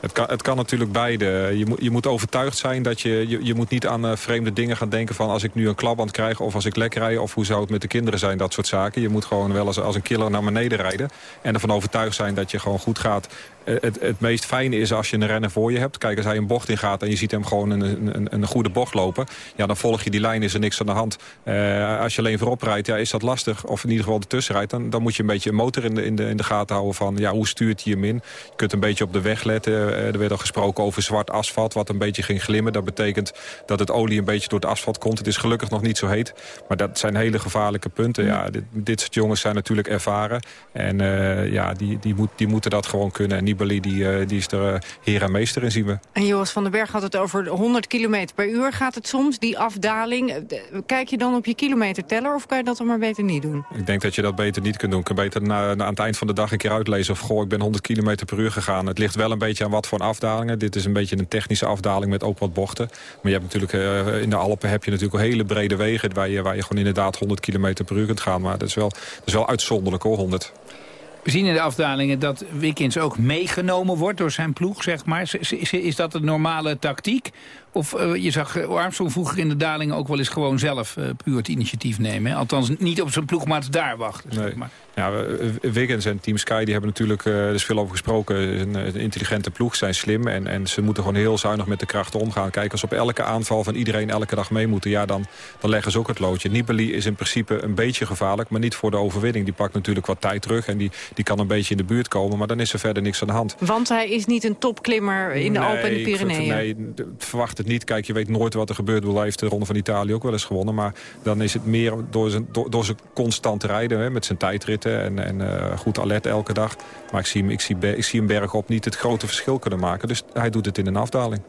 Speaker 13: Het kan, het kan natuurlijk beide. Je moet, je moet overtuigd zijn dat je, je... Moet niet aan uh, vreemde dingen gaan denken van... als ik nu een klapband krijg of als ik lek rij... of hoe zou het met de kinderen zijn, dat soort zaken. Je moet gewoon wel als, als een killer naar beneden rijden. En ervan overtuigd zijn dat je gewoon goed gaat. Eh, het, het meest fijne is als je een renner voor je hebt. Kijk, als hij een bocht in gaat en je ziet hem gewoon een, een, een goede bocht lopen... ja, dan volg je die lijn, is er niks aan de hand. Uh, als je alleen voorop rijdt, ja, is dat lastig. Of in ieder geval ertussen rijdt. Dan, dan moet je een beetje een motor in de, in, de, in de gaten houden van... ja, hoe stuurt hij hem in? Je kunt een beetje op de weg letten. Uh, er werd al gesproken over zwart asfalt, wat een beetje ging glimmen. Dat betekent dat het olie een beetje door het asfalt komt. Het is gelukkig nog niet zo heet. Maar dat zijn hele gevaarlijke punten. Ja, dit, dit soort jongens zijn natuurlijk ervaren. En uh, ja, die, die, moet, die moeten dat gewoon kunnen. En Nibali, die, die is er heer en meester in, zien we.
Speaker 2: En Joris van den Berg had het over 100 km per uur gaat het soms, die afdaling. Kijk je dan op je kilometerteller of kan je dat dan maar beter niet doen?
Speaker 13: Ik denk dat je dat beter niet kunt doen. Ik kan beter na, na, aan het eind van de dag een keer uitlezen of... goh, ik ben 100 km per uur gegaan. Het ligt wel een beetje aan wat voor afdalingen. Dit is een beetje een technische afdaling met ook wat bochten. Maar je hebt natuurlijk, uh, in de Alpen heb je natuurlijk hele brede wegen... waar je, waar je gewoon inderdaad 100 km per uur kunt gaan. Maar dat is wel, dat is wel uitzonderlijk hoor, 100.
Speaker 3: We zien in de afdalingen dat Wickens ook meegenomen wordt door zijn ploeg, zeg maar. Is, is, dat de normale tactiek? Of uh, je zag Armstrong vroeger in de dalingen ook wel eens gewoon zelf uh, puur het initiatief nemen. Hè? Althans niet op zijn ploegmaat daar wachten.
Speaker 13: Nee.
Speaker 3: Zeg maar.
Speaker 13: Ja, Wiggins en Team Sky die hebben natuurlijk, uh, er is veel over gesproken, een, een, intelligente ploeg, zijn slim. En, en ze moeten gewoon heel zuinig met de krachten omgaan. Kijk, als op elke aanval van iedereen elke dag mee moeten, ja, dan, dan leggen ze ook het loodje. Nibali is in principe een beetje gevaarlijk, maar niet voor de overwinning. Die pakt natuurlijk wat tijd terug en die, die kan een beetje in de buurt komen. Maar dan is er verder niks aan de hand.
Speaker 2: Want hij is niet een topklimmer in de
Speaker 13: nee,
Speaker 2: Alpen en de Pyreneeën.
Speaker 13: Nee, verwacht het niet. Kijk, je weet nooit wat er gebeurt. Hij heeft de Ronde van Italië ook wel eens gewonnen. Maar dan is het meer door zijn, door, door zijn constant rijden hè, met zijn tijdritten en, en uh, goed alert elke dag. Maar ik zie, hem, ik, zie, ik zie hem bergop niet het grote verschil kunnen maken. Dus hij doet het in een afdaling.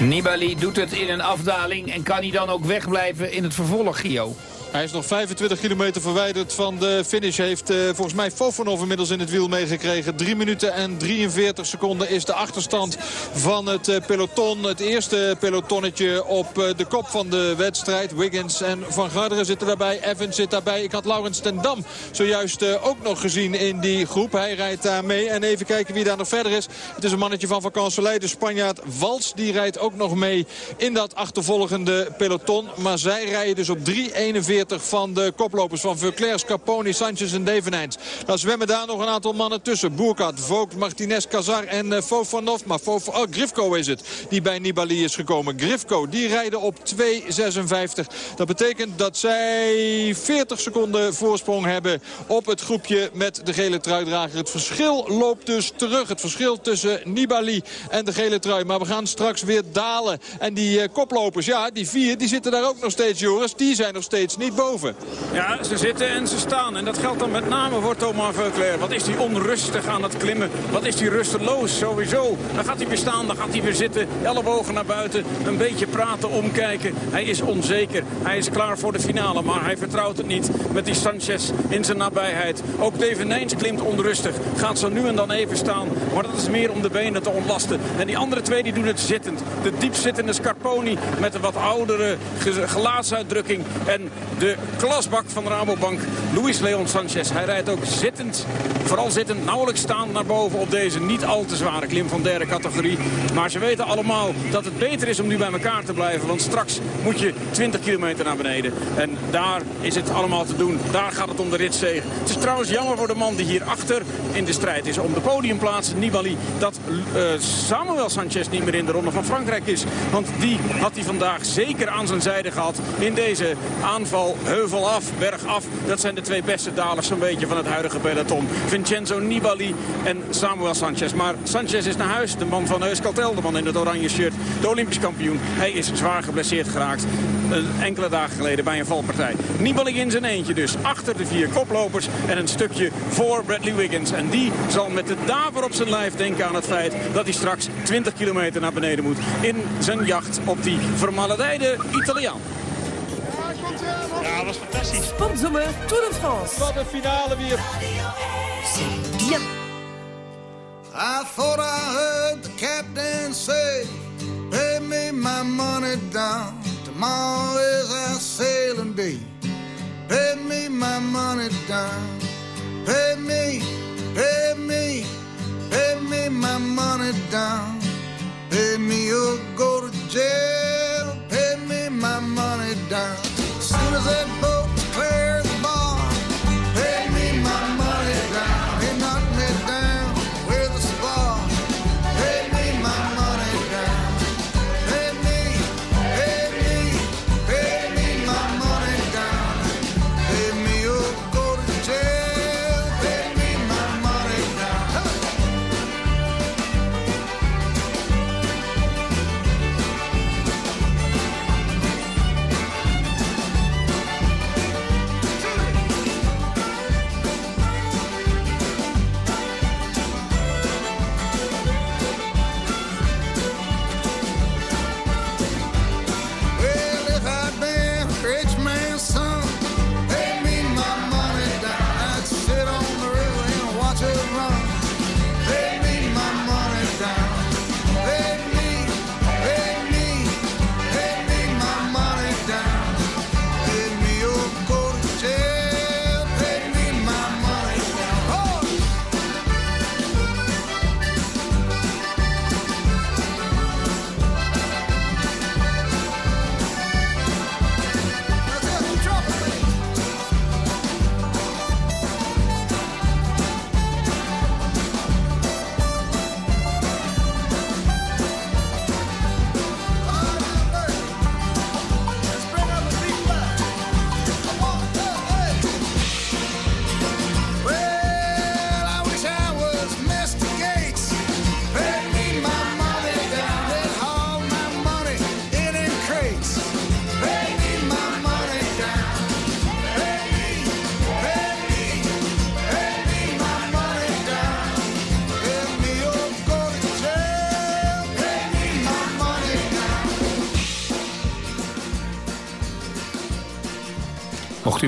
Speaker 3: Nibali doet het in een afdaling en kan hij dan ook wegblijven in het vervolg, Gio?
Speaker 11: Hij is nog 25 kilometer verwijderd van de finish. Heeft uh, volgens mij Fofanov inmiddels in het wiel meegekregen. 3 minuten en 43 seconden is de achterstand van het uh, peloton. Het eerste pelotonnetje op uh, de kop van de wedstrijd. Wiggins en Van Garderen zitten daarbij. Evans zit daarbij. Ik had Laurens ten Dam zojuist ook nog gezien in die groep. Hij rijdt daar mee. En even kijken wie daar nog verder is. Het is een mannetje van Van Kanselij, de Spanjaard Wals. Die rijdt ook nog mee in dat achtervolgende peloton. Maar zij rijden dus op 3.41. 40 van de koplopers van Verclair, Scarponi, Sanchez en Devenijns. Dan zwemmen daar nog een aantal mannen tussen. Boerkat, Vogt, Martinez, Kazar en uh, Fofanov. Maar Fof oh, Grifko is het die bij Nibali is gekomen. Grifko, die rijden op 2.56. Dat betekent dat zij 40 seconden voorsprong hebben op het groepje met de gele truidrager. Het verschil loopt dus terug. Het verschil tussen Nibali en de gele trui. Maar we gaan straks weer dalen. En die uh, koplopers, ja, die vier, die zitten daar ook nog steeds, Joris. Die zijn nog steeds niet boven.
Speaker 12: Ja, ze zitten en ze staan. En dat geldt dan met name voor Thomas Verclair. Wat is die onrustig aan het klimmen? Wat is die rusteloos sowieso? Dan gaat hij weer staan, dan gaat hij weer zitten. Ellebogen naar buiten, een beetje praten, omkijken. Hij is onzeker. Hij is klaar voor de finale, maar hij vertrouwt het niet met die Sanchez in zijn nabijheid. Ook Devenijns klimt onrustig. Gaat zo nu en dan even staan. Maar dat is meer om de benen te ontlasten. En die andere twee die doen het zittend. De diepzittende Scarponi met een wat oudere gelaatsuitdrukking. En de klasbak van de Rabobank, Luis Leon Sanchez. Hij rijdt ook zittend, vooral zittend, nauwelijks staan naar boven op deze niet al te zware klim van derde categorie. Maar ze weten allemaal dat het beter is om nu bij elkaar te blijven. Want straks moet je 20 kilometer naar beneden. En daar is het allemaal te doen. Daar gaat het om de ritzegen. Het is trouwens jammer voor de man die hier achter in de strijd is om de podiumplaats, Nibali, dat uh, Samuel Sanchez niet meer in de Ronde van Frankrijk is. Want die had hij vandaag zeker aan zijn zijde gehad in deze aanval. Heuvel af, berg af. Dat zijn de twee beste dalers zo'n beetje van het huidige peloton. Vincenzo Nibali en Samuel Sanchez. Maar Sanchez is naar huis. De man van Euskaltel, de man in het oranje shirt. De Olympisch kampioen. Hij is zwaar geblesseerd geraakt. Enkele dagen geleden bij een valpartij. Nibali in zijn eentje dus. Achter de vier koplopers en een stukje voor Bradley Wiggins. En die zal met de daver op zijn lijf denken aan het feit dat hij straks 20 kilometer naar beneden moet. In zijn jacht op die vermaledijde Italiaan.
Speaker 19: Ja, dat was fantastisch.
Speaker 15: Sportzomer Tour de France.
Speaker 11: Wat een finale weer.
Speaker 15: C'est bien.
Speaker 20: I thought I heard the captain say, pay me my money down. Tomorrow is our sailing day. Pay me my money down. Pay me, pay me, pay me my money down. Pay me or go to jail. Pay me my money down. Soon as that boat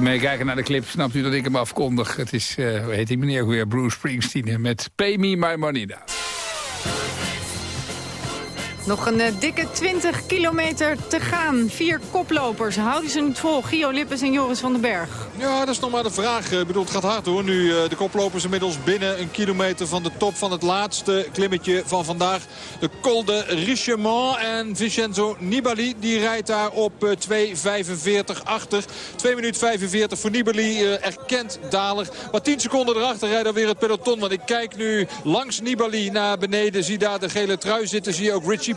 Speaker 3: u meekijken naar de clip, snapt u dat ik hem afkondig. Het is, eh, hoe heet die meneer ook weer, Bruce Springsteen met Pay Me My Money Down.
Speaker 2: Nog een eh, dikke 20 kilometer te gaan. Vier koplopers. Houden ze het vol? Gio Lippes en Joris van den Berg.
Speaker 11: Ja, dat is nog maar de vraag. Ik bedoel, het gaat hard hoor. Nu eh, de koplopers inmiddels binnen een kilometer van de top van het laatste klimmetje van vandaag. De Col de Richemont. En Vincenzo Nibali die rijdt daar op eh, 2.45 achter. 2 minuten 45 voor Nibali. eh, erkend daler. Maar 10 seconden erachter rijdt dan weer het peloton. Want ik kijk nu langs Nibali naar beneden. Zie daar de gele trui zitten. Zie ook Richie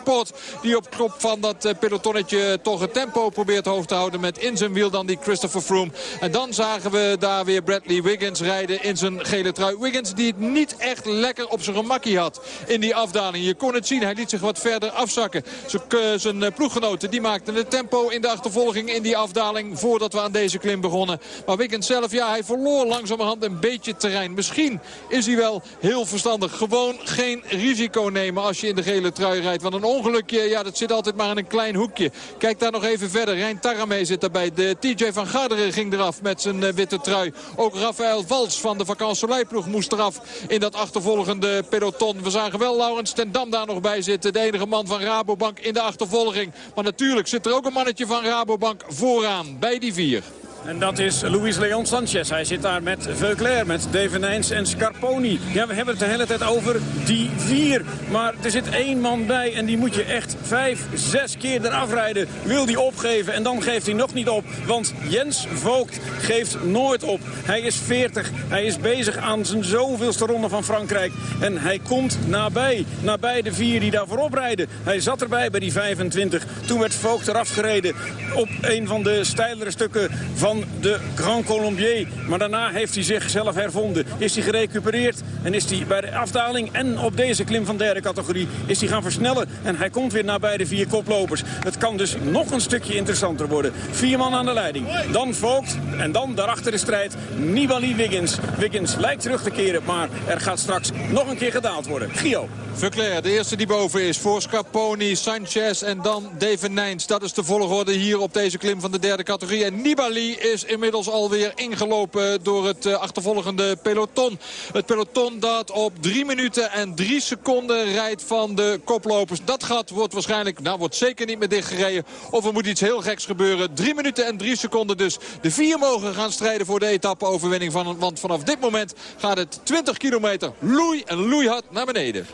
Speaker 11: Die op kop van dat eh, pelotonnetje toch het tempo probeert hoog te houden. Met in zijn wiel dan die Christopher Froome. En dan zagen we daar weer Bradley Wiggins rijden in zijn gele trui. Wiggins die het niet echt lekker op zijn gemakkie had in die afdaling. Je kon het zien. Hij liet zich wat verder afzakken. Zijn, zijn eh, ploeggenoten die maakten het tempo in de achtervolging in die afdaling. Voordat we aan deze klim begonnen. Maar Wiggins zelf, ja, hij verloor langzamerhand een beetje terrein. Misschien is hij wel heel verstandig. Gewoon geen risico nemen als je in de gele trui rijdt. Want een ongelukje, ja, dat zit altijd maar in een klein hoekje. Kijk daar nog even verder. Rijn Taramee zit daarbij. De TJ van Garderen ging eraf met zijn eh, witte trui. Ook Rafael Vals van de Vakant Soleilploeg moest eraf in dat achtervolgende peloton. We zagen wel Laurens ten Dam daar nog bij zitten. De enige man van Rabobank in de achtervolging. Maar natuurlijk zit er ook een mannetje van Rabobank vooraan bij die vier.
Speaker 12: En dat is Luis Leon Sanchez. Hij zit daar met Veuclair, met Devenijns en Scarponi. Ja, we hebben het de hele tijd over die vier. Maar er zit één man bij en die moet je echt vijf, zes keer eraf rijden. Wil die opgeven en dan geeft hij nog niet op. Want Jens Vogt geeft nooit op. Hij is 40. Hij is bezig aan zijn zoveelste ronde van Frankrijk. En hij komt nabij. Nabij de vier die daar voorop rijden. Hij zat erbij bij die 25. Toen werd Vogt eraf gereden op een van de steilere stukken van de Grand Colombier. Maar daarna heeft hij zichzelf hervonden. Is hij gerecupereerd en is hij bij de afdaling en op deze klim van derde categorie is hij gaan versnellen. En hij komt weer nabij de vier koplopers. Het kan dus nog een stukje interessanter worden. Vier man aan de leiding. Dan Vogt en dan daarachter de strijd Nibali Wiggins. Wiggins lijkt terug te keren, maar er gaat straks nog een keer gedaald worden. Gio.
Speaker 11: Verclair, de eerste die boven is voor Scarponi, Sanchez en dan Devenijns. Dat is de volgorde hier op deze klim van de derde categorie. En Nibali is inmiddels alweer ingelopen door het eh, achtervolgende peloton. Het peloton dat op 3 minuten en 3 seconden rijdt van de koplopers. Dat gat wordt waarschijnlijk, nou wordt zeker niet meer dichtgereden. Of er moet iets heel geks gebeuren. 3 minuten en 3 seconden dus. De vier mogen gaan strijden voor de etappe-overwinning. Van, want vanaf dit moment gaat het 20 kilometer loei en loeihard naar beneden.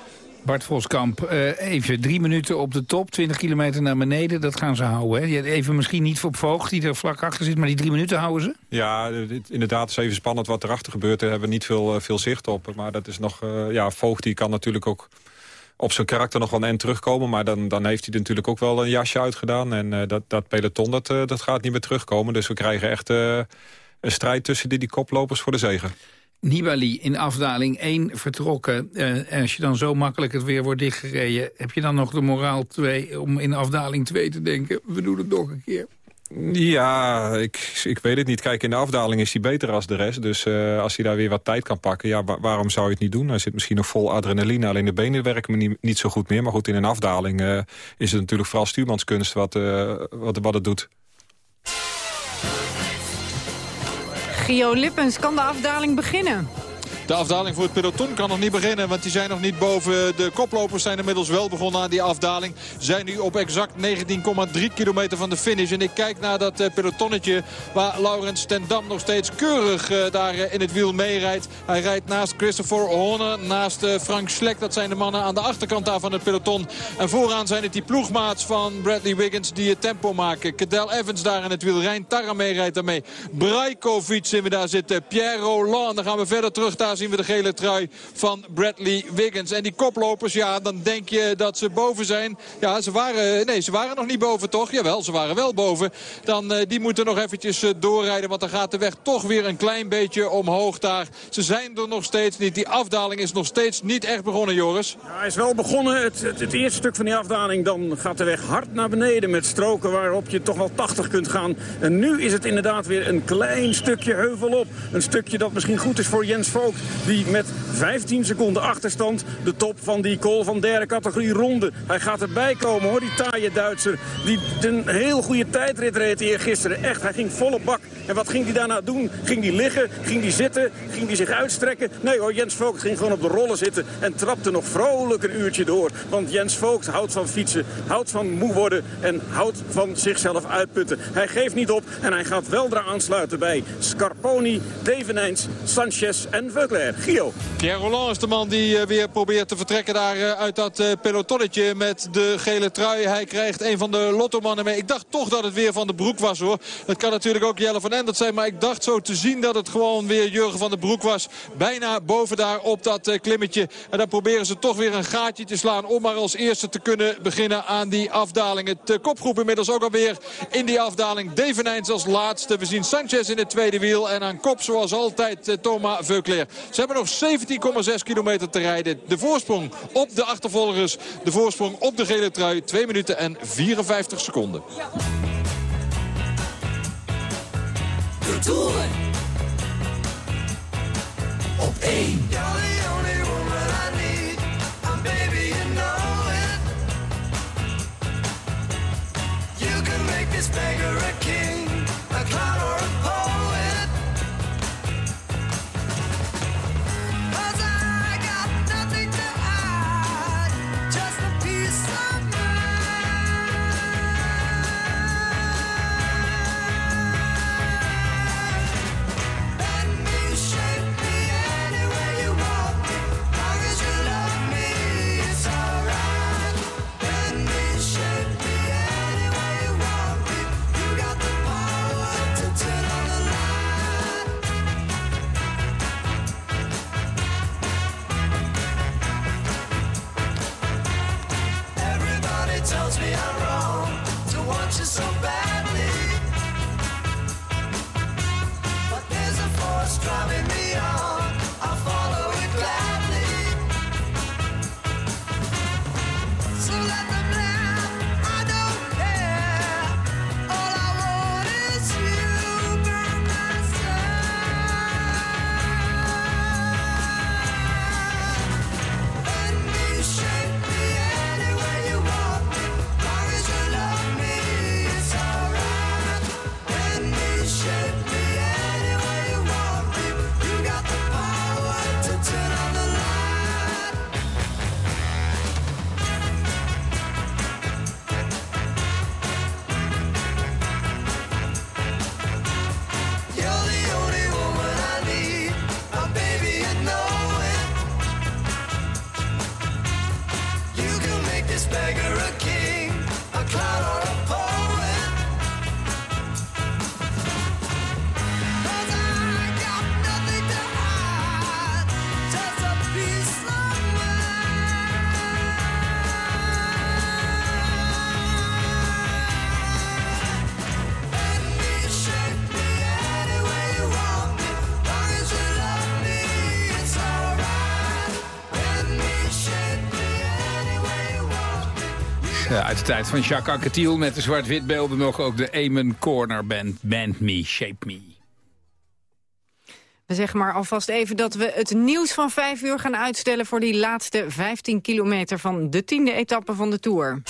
Speaker 3: Bart Voskamp, eh, even drie minuten op de top, 20 kilometer naar beneden. Dat gaan ze houden. Hè? Even misschien niet voor Voogd, die er vlak achter zit, maar die drie minuten houden ze?
Speaker 13: Ja, dit- inderdaad is even spannend wat erachter gebeurt. Daar hebben we niet veel, eh, veel zicht op. Maar dat is nog, eh, ja, Voogd die kan natuurlijk ook op zijn karakter nog wel een terugkomen. Maar dan, dan heeft hij natuurlijk ook wel een jasje uitgedaan. En dat, dat peloton, dat, dat gaat niet meer terugkomen. Dus we krijgen echt een strijd tussen die, die koplopers voor de zegen.
Speaker 3: Nibali in afdaling 1 vertrokken. En als je dan zo makkelijk het weer wordt dichtgereden... heb je dan nog de moraal 2 om in afdaling 2 te denken... we doen het nog een keer.
Speaker 13: Ja, ik, ik weet het niet. Kijk, in de afdaling is hij beter als de rest. Dus eh, als hij daar weer wat tijd kan pakken, ja, wa- waarom zou je het niet doen? Hij zit misschien nog vol adrenaline, alleen de benen werken niet, niet zo goed meer. Maar goed, in een afdaling eh, is het natuurlijk vooral stuurmanskunst wat, wat, wat het doet.
Speaker 2: Gio Lippens, kan de afdaling beginnen?
Speaker 11: De afdaling voor het peloton kan nog niet beginnen. Want die zijn nog niet boven. De koplopers zijn inmiddels wel begonnen aan die afdaling. Zijn nu op exact 19,3 kilometer van de finish. En ik kijk naar dat eh, pelotonnetje waar Laurens ten Dam nog steeds keurig eh, daar eh, in het wiel meerijdt. Hij rijdt naast Christopher Horner, naast Frank Schleck. Dat zijn de mannen aan de achterkant daar van het peloton. En vooraan zijn het die ploegmaats van Bradley Wiggins die het tempo maken. Cadel Evans daar in het wiel. Rijn Taramee rijdt daarmee. Brajkovic zien we daar zitten. Pierre Roland. Dan gaan we verder terug. Daar zien we de gele trui van Bradley Wiggins. En die koplopers, ja, dan denk je dat ze boven zijn. Ja, ze waren, nee, ze waren nog niet boven, toch? Jawel, ze waren wel boven. Dan, eh, die moeten nog eventjes eh, doorrijden. Want dan gaat de weg toch weer een klein beetje omhoog daar. Ze zijn er nog steeds niet. Die afdaling is nog steeds niet echt begonnen, Joris.
Speaker 12: Ja, is wel begonnen. Het, het, het eerste stuk van die afdaling, dan gaat de weg hard naar beneden... met stroken waarop je toch wel 80 kunt gaan. En nu is het inderdaad weer een klein stukje heuvel op. Een stukje dat misschien goed is voor Jens Vogt. Die met 15 seconden achterstand de top van die call van derde categorie ronde. Hij gaat erbij komen hoor, die taaie Duitser. Die een heel goede tijdrit reed hier gisteren. Echt, hij ging volle bak. En wat ging hij daarna doen? Ging hij liggen? Ging hij zitten? Ging hij zich uitstrekken? Nee hoor, Jens Vogt ging gewoon op de rollen zitten en trapte nog vrolijk een uurtje door. Want Jens Vogt houdt van fietsen, houdt van moe worden en houdt van zichzelf uitputten. Hij geeft niet op en hij gaat weldra aansluiten bij Scarponi, Devenijns, Sanchez en Veuclair. Gio.
Speaker 11: Pierre Roland is de man die eh, weer probeert te vertrekken daar eh, uit dat eh, pelotonnetje met de gele trui. Hij krijgt een van de lottomannen mee. Ik dacht toch dat het weer van de Broek was hoor. Het kan natuurlijk ook Jelle van Endert zijn. Maar ik dacht zo te zien dat het gewoon weer Jurgen van den Broek was. Bijna boven daar op dat klimmetje. En dan proberen ze toch weer een gaatje te slaan om maar als eerste te kunnen beginnen aan die afdaling. Het kopgroep inmiddels ook alweer in die afdaling. Devenijns als laatste. We zien Sanchez in het tweede wiel. En aan kop zoals altijd Thomas Veuclair. Ze hebben nog 17,6 kilometer te rijden. De voorsprong op de achtervolgers. De voorsprong op de gele trui. 2 minuten en 54 seconden.
Speaker 16: De. Op 1. This beggar
Speaker 3: uit de tijd van Jacques Anquetil met de zwart-wit beelden nog ook de Amen Corner Band. Band Me, Shape Me.
Speaker 2: We zeggen maar alvast even dat we het nieuws van 5 uur gaan uitstellen... voor die laatste 15 kilometer van de tiende etappe van de Tour.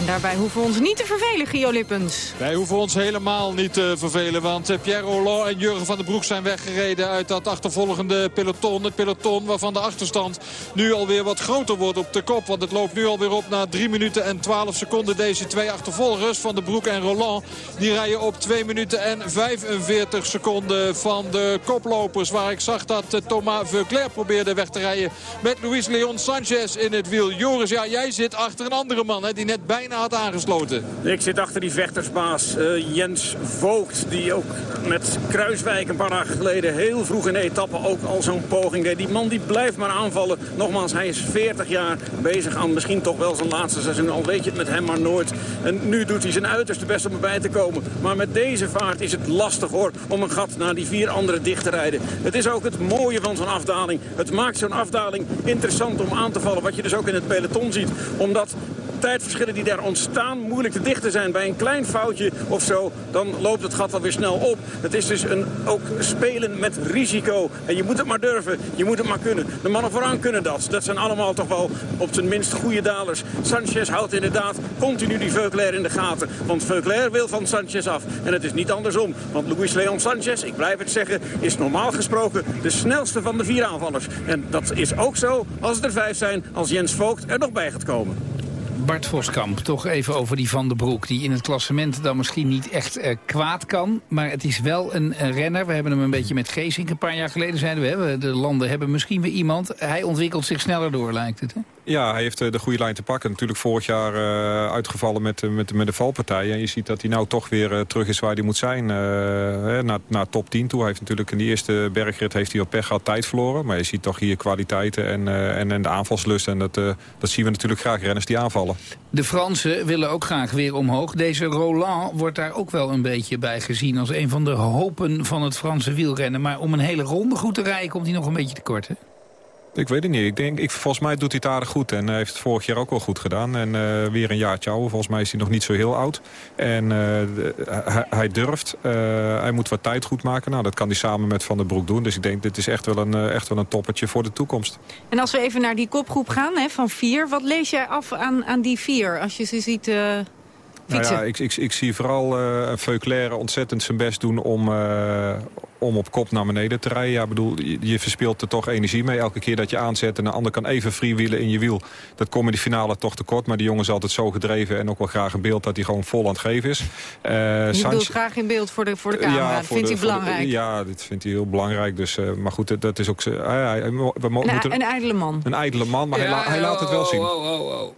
Speaker 2: En daarbij hoeven we ons niet te vervelen, Gio Lippens.
Speaker 11: Wij hoeven ons helemaal niet te vervelen. Want eh, Pierre Roland en Jurgen van den Broek zijn weggereden uit dat achtervolgende peloton. Het peloton waarvan de achterstand nu alweer wat groter wordt op de kop. Want het loopt nu alweer op na 3 minuten en 12 seconden. Deze twee achtervolgers van den Broek en Roland. Die rijden op 2 minuten en 45 seconden van de koplopers. Waar ik zag dat eh, Thomas Veuclair probeerde weg te rijden. Met Luis Leon Sanchez in het wiel. Joris, ja, jij zit achter een andere man hè, die net bijna had aangesloten.
Speaker 12: Ik zit achter die vechtersbaas eh, Jens Vogt. Die ook met Kruiswijk een paar dagen geleden heel vroeg in de etappe ook al zo'n poging deed. Die man die blijft maar aanvallen. Nogmaals, hij is 40 jaar bezig aan misschien toch wel zijn laatste seizoen. Al weet je het met hem maar nooit. En nu doet hij zijn uiterste best om erbij te komen. Maar met deze vaart is het lastig hoor om een gat naar die vier anderen dicht te rijden. Het is ook het mooie van zo'n afdaling. Het maakt zo'n afdaling interessant om aan te vallen. Wat je dus ook in het peloton ziet. Omdat tijdverschillen die daar ontstaan moeilijk te dichten zijn. Bij een klein foutje of zo, dan loopt het gat alweer snel op. Het is dus een, ook spelen met risico. En je moet het maar durven, je moet het maar kunnen. De mannen vooraan kunnen dat. Dat zijn allemaal toch wel op zijn minst goede dalers. Sanchez houdt inderdaad continu die Veuclair in de gaten. Want Veuclair wil van Sanchez af. En het is niet andersom. Want Luis Leon Sanchez, ik blijf het zeggen, is normaal gesproken de snelste van de vier aanvallers. En dat is ook zo als het er vijf zijn, als Jens Vogt er nog bij gaat komen.
Speaker 3: Bart Voskamp, toch even over die Van der Broek... die in het klassement dan misschien niet echt uh, kwaad kan. Maar het is wel een, renner. We hebben hem een beetje met Geesink een paar jaar geleden zeiden we. De landen hebben misschien weer iemand. Hij ontwikkelt zich sneller door, lijkt het. Hè?
Speaker 13: Ja, hij heeft eh, de goede lijn te pakken. Natuurlijk vorig jaar uh, uitgevallen met, met, met de valpartij. En je ziet dat hij nou toch weer terug is waar hij moet zijn. naar, naar top 10 toe. Hij heeft natuurlijk in die eerste bergrit heeft hij op pech gehad tijd verloren. Maar je ziet toch hier kwaliteiten en, en, en de aanvalslust. En dat, dat zien we natuurlijk graag, renners die aanvallen.
Speaker 3: De Fransen willen ook graag weer omhoog. Deze Roland wordt daar ook wel een beetje bij gezien... als een van de hopen van het Franse wielrennen. Maar om een hele ronde goed te rijden komt hij nog een beetje tekort, hè?
Speaker 13: Ik weet het niet. Ik denk, ik, volgens mij doet hij het aardig goed. En hij heeft het vorig jaar ook wel goed gedaan. En uh, weer een jaartje ouder. Volgens mij is hij nog niet zo heel oud. En de, hij, durft. Hij moet wat tijd goed maken. Nou, dat kan hij samen met Van der Broek doen. Dus ik denk, dit is echt wel een, echt wel een toppertje voor de toekomst.
Speaker 2: En als we even naar die kopgroep gaan hè, van vier. Wat lees jij af aan, aan die vier? Als je ze ziet...
Speaker 13: Nou ja, ik, ik, ik zie vooral uh, Veuclair ontzettend zijn best doen om, uh, om op kop naar beneden te rijden. Ja, bedoel, je, je, verspeelt er toch energie mee. Elke keer dat je aanzet en de ander kan even freewheelen in je wiel. Dat komt in de finale toch tekort. Maar die jongen is altijd zo gedreven en ook wel graag een beeld dat hij gewoon vol aan het geven is.
Speaker 2: Uh, je Sanch... graag in beeld voor de, voor de camera. Ja, dat vindt hij belangrijk.
Speaker 13: De, ja, dat vindt hij heel belangrijk. Dus, maar goed, dat is ook... we
Speaker 2: een,
Speaker 13: moeten,
Speaker 2: een ijdele man.
Speaker 13: Een ijdele man, maar ja, hij, la, hij, laat het wel zien.
Speaker 3: Oh, oh, oh,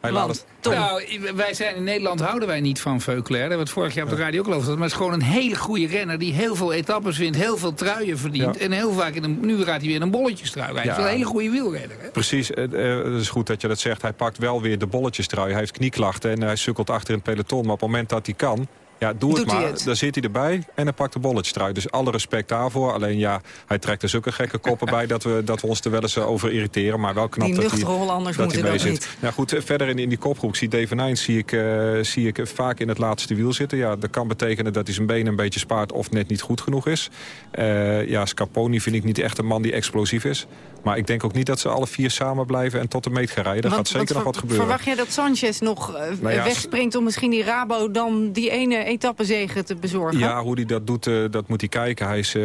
Speaker 13: hij laat het.
Speaker 3: Nou, wij zijn in Nederland houden wij niet van Veuclair. Daar hebben we het vorig jaar op de radio ook over gehad. Maar het is gewoon een hele goede renner die heel veel etappes wint, heel veel truien verdient. En heel vaak, in een, nu gaat hij weer een bolletjestrui. Hij ja. is een hele goede wielrenner. Hè?
Speaker 13: Precies, het is goed dat je dat zegt. Hij pakt wel weer de bolletjestrui. Hij heeft knieklachten en hij sukkelt achter in het peloton. Maar op het moment dat hij kan, ja, doe het maar. Dan zit hij erbij en hij pakt de bolletjes eruit. Dus alle respect daarvoor. Alleen ja, hij trekt er zulke gekke koppen bij... dat we, dat we ons er wel eens over irriteren. Maar wel knap
Speaker 2: die
Speaker 13: dat hij,
Speaker 2: Hollanders
Speaker 13: dat
Speaker 2: hij
Speaker 13: mee
Speaker 2: zit.
Speaker 13: Niet. Ja, goed, verder in, in die kopgroep zie Dave Nijn zie ik, uh, zie ik vaak in het laatste wiel zitten. Ja, dat kan betekenen dat hij zijn benen een beetje spaart... of net niet goed genoeg is. Uh, ja, Scarponi vind ik niet echt een man die explosief is. Maar ik denk ook niet dat ze alle vier samen blijven en tot de meet gaan rijden. Er gaat zeker nog wat gebeuren.
Speaker 2: Verwacht jij dat Sanchez nog uh, nou ja, wegspringt om misschien die Rabo dan die ene etappezege te bezorgen?
Speaker 13: Ja, hoe hij dat doet, uh, dat moet hij kijken. Hij is, uh,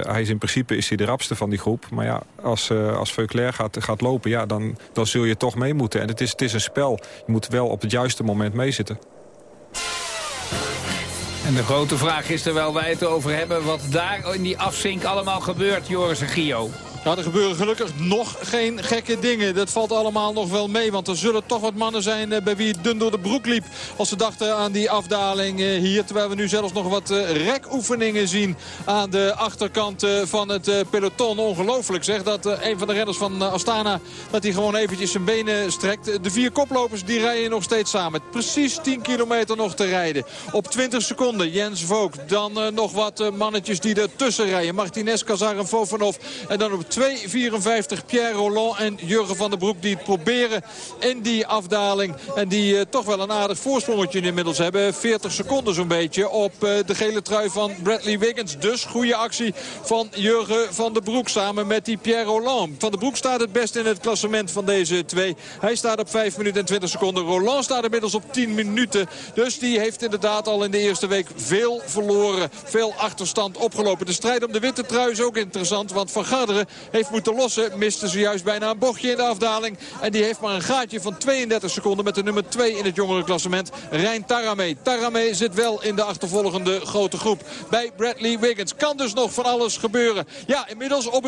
Speaker 13: hij is in principe is hij de rapste van die groep. Maar ja, als, als Veuclair gaat, gaat lopen, ja, dan, dan zul je toch mee moeten. En het is, het is een spel. Je moet wel op het juiste moment meezitten.
Speaker 3: En de grote vraag is, terwijl wij het over hebben... wat daar in die afzink allemaal gebeurt, Joris en Gio.
Speaker 11: Ja, er gebeuren gelukkig nog geen gekke dingen. Dat valt allemaal nog wel mee. Want er zullen toch wat mannen zijn bij wie het dun door de broek liep. Als ze dachten aan die afdaling hier. Terwijl we nu zelfs nog wat rekoefeningen zien aan de achterkant van het peloton. Ongelooflijk zeg. Dat een van de renners van Astana dat hij gewoon eventjes zijn benen strekt. De vier koplopers die rijden nog steeds samen. Precies 10 kilometer nog te rijden. Op 20 seconden Jens Vogt. Dan nog wat mannetjes die ertussen rijden. Martinez, Kazar en Fofenov. En dan op 2.54 Pierre Roland en Jurgen van der Broek die het proberen in die afdaling. En die uh, toch wel een aardig voorsprongetje inmiddels hebben. 40 seconden zo'n beetje op uh, de gele trui van Bradley Wiggins. Dus goede actie van Jurgen van der Broek samen met die Pierre Roland. Van der Broek staat het best in het klassement van deze twee. Hij staat op 5 minuten en 20 seconden. Roland staat inmiddels op 10 minuten. Dus die heeft inderdaad al in de eerste week veel verloren. Veel achterstand opgelopen. De strijd om de witte trui is ook interessant. Want Van Garderen heeft moeten lossen. Miste zojuist bijna een bochtje in de afdaling. En die heeft maar een gaatje van 32 seconden met de nummer 2 in het jongerenklassement. Rijn Taramé. Taramé zit wel in de achtervolgende grote groep. Bij Bradley Wiggins kan dus nog van alles gebeuren. Ja, inmiddels op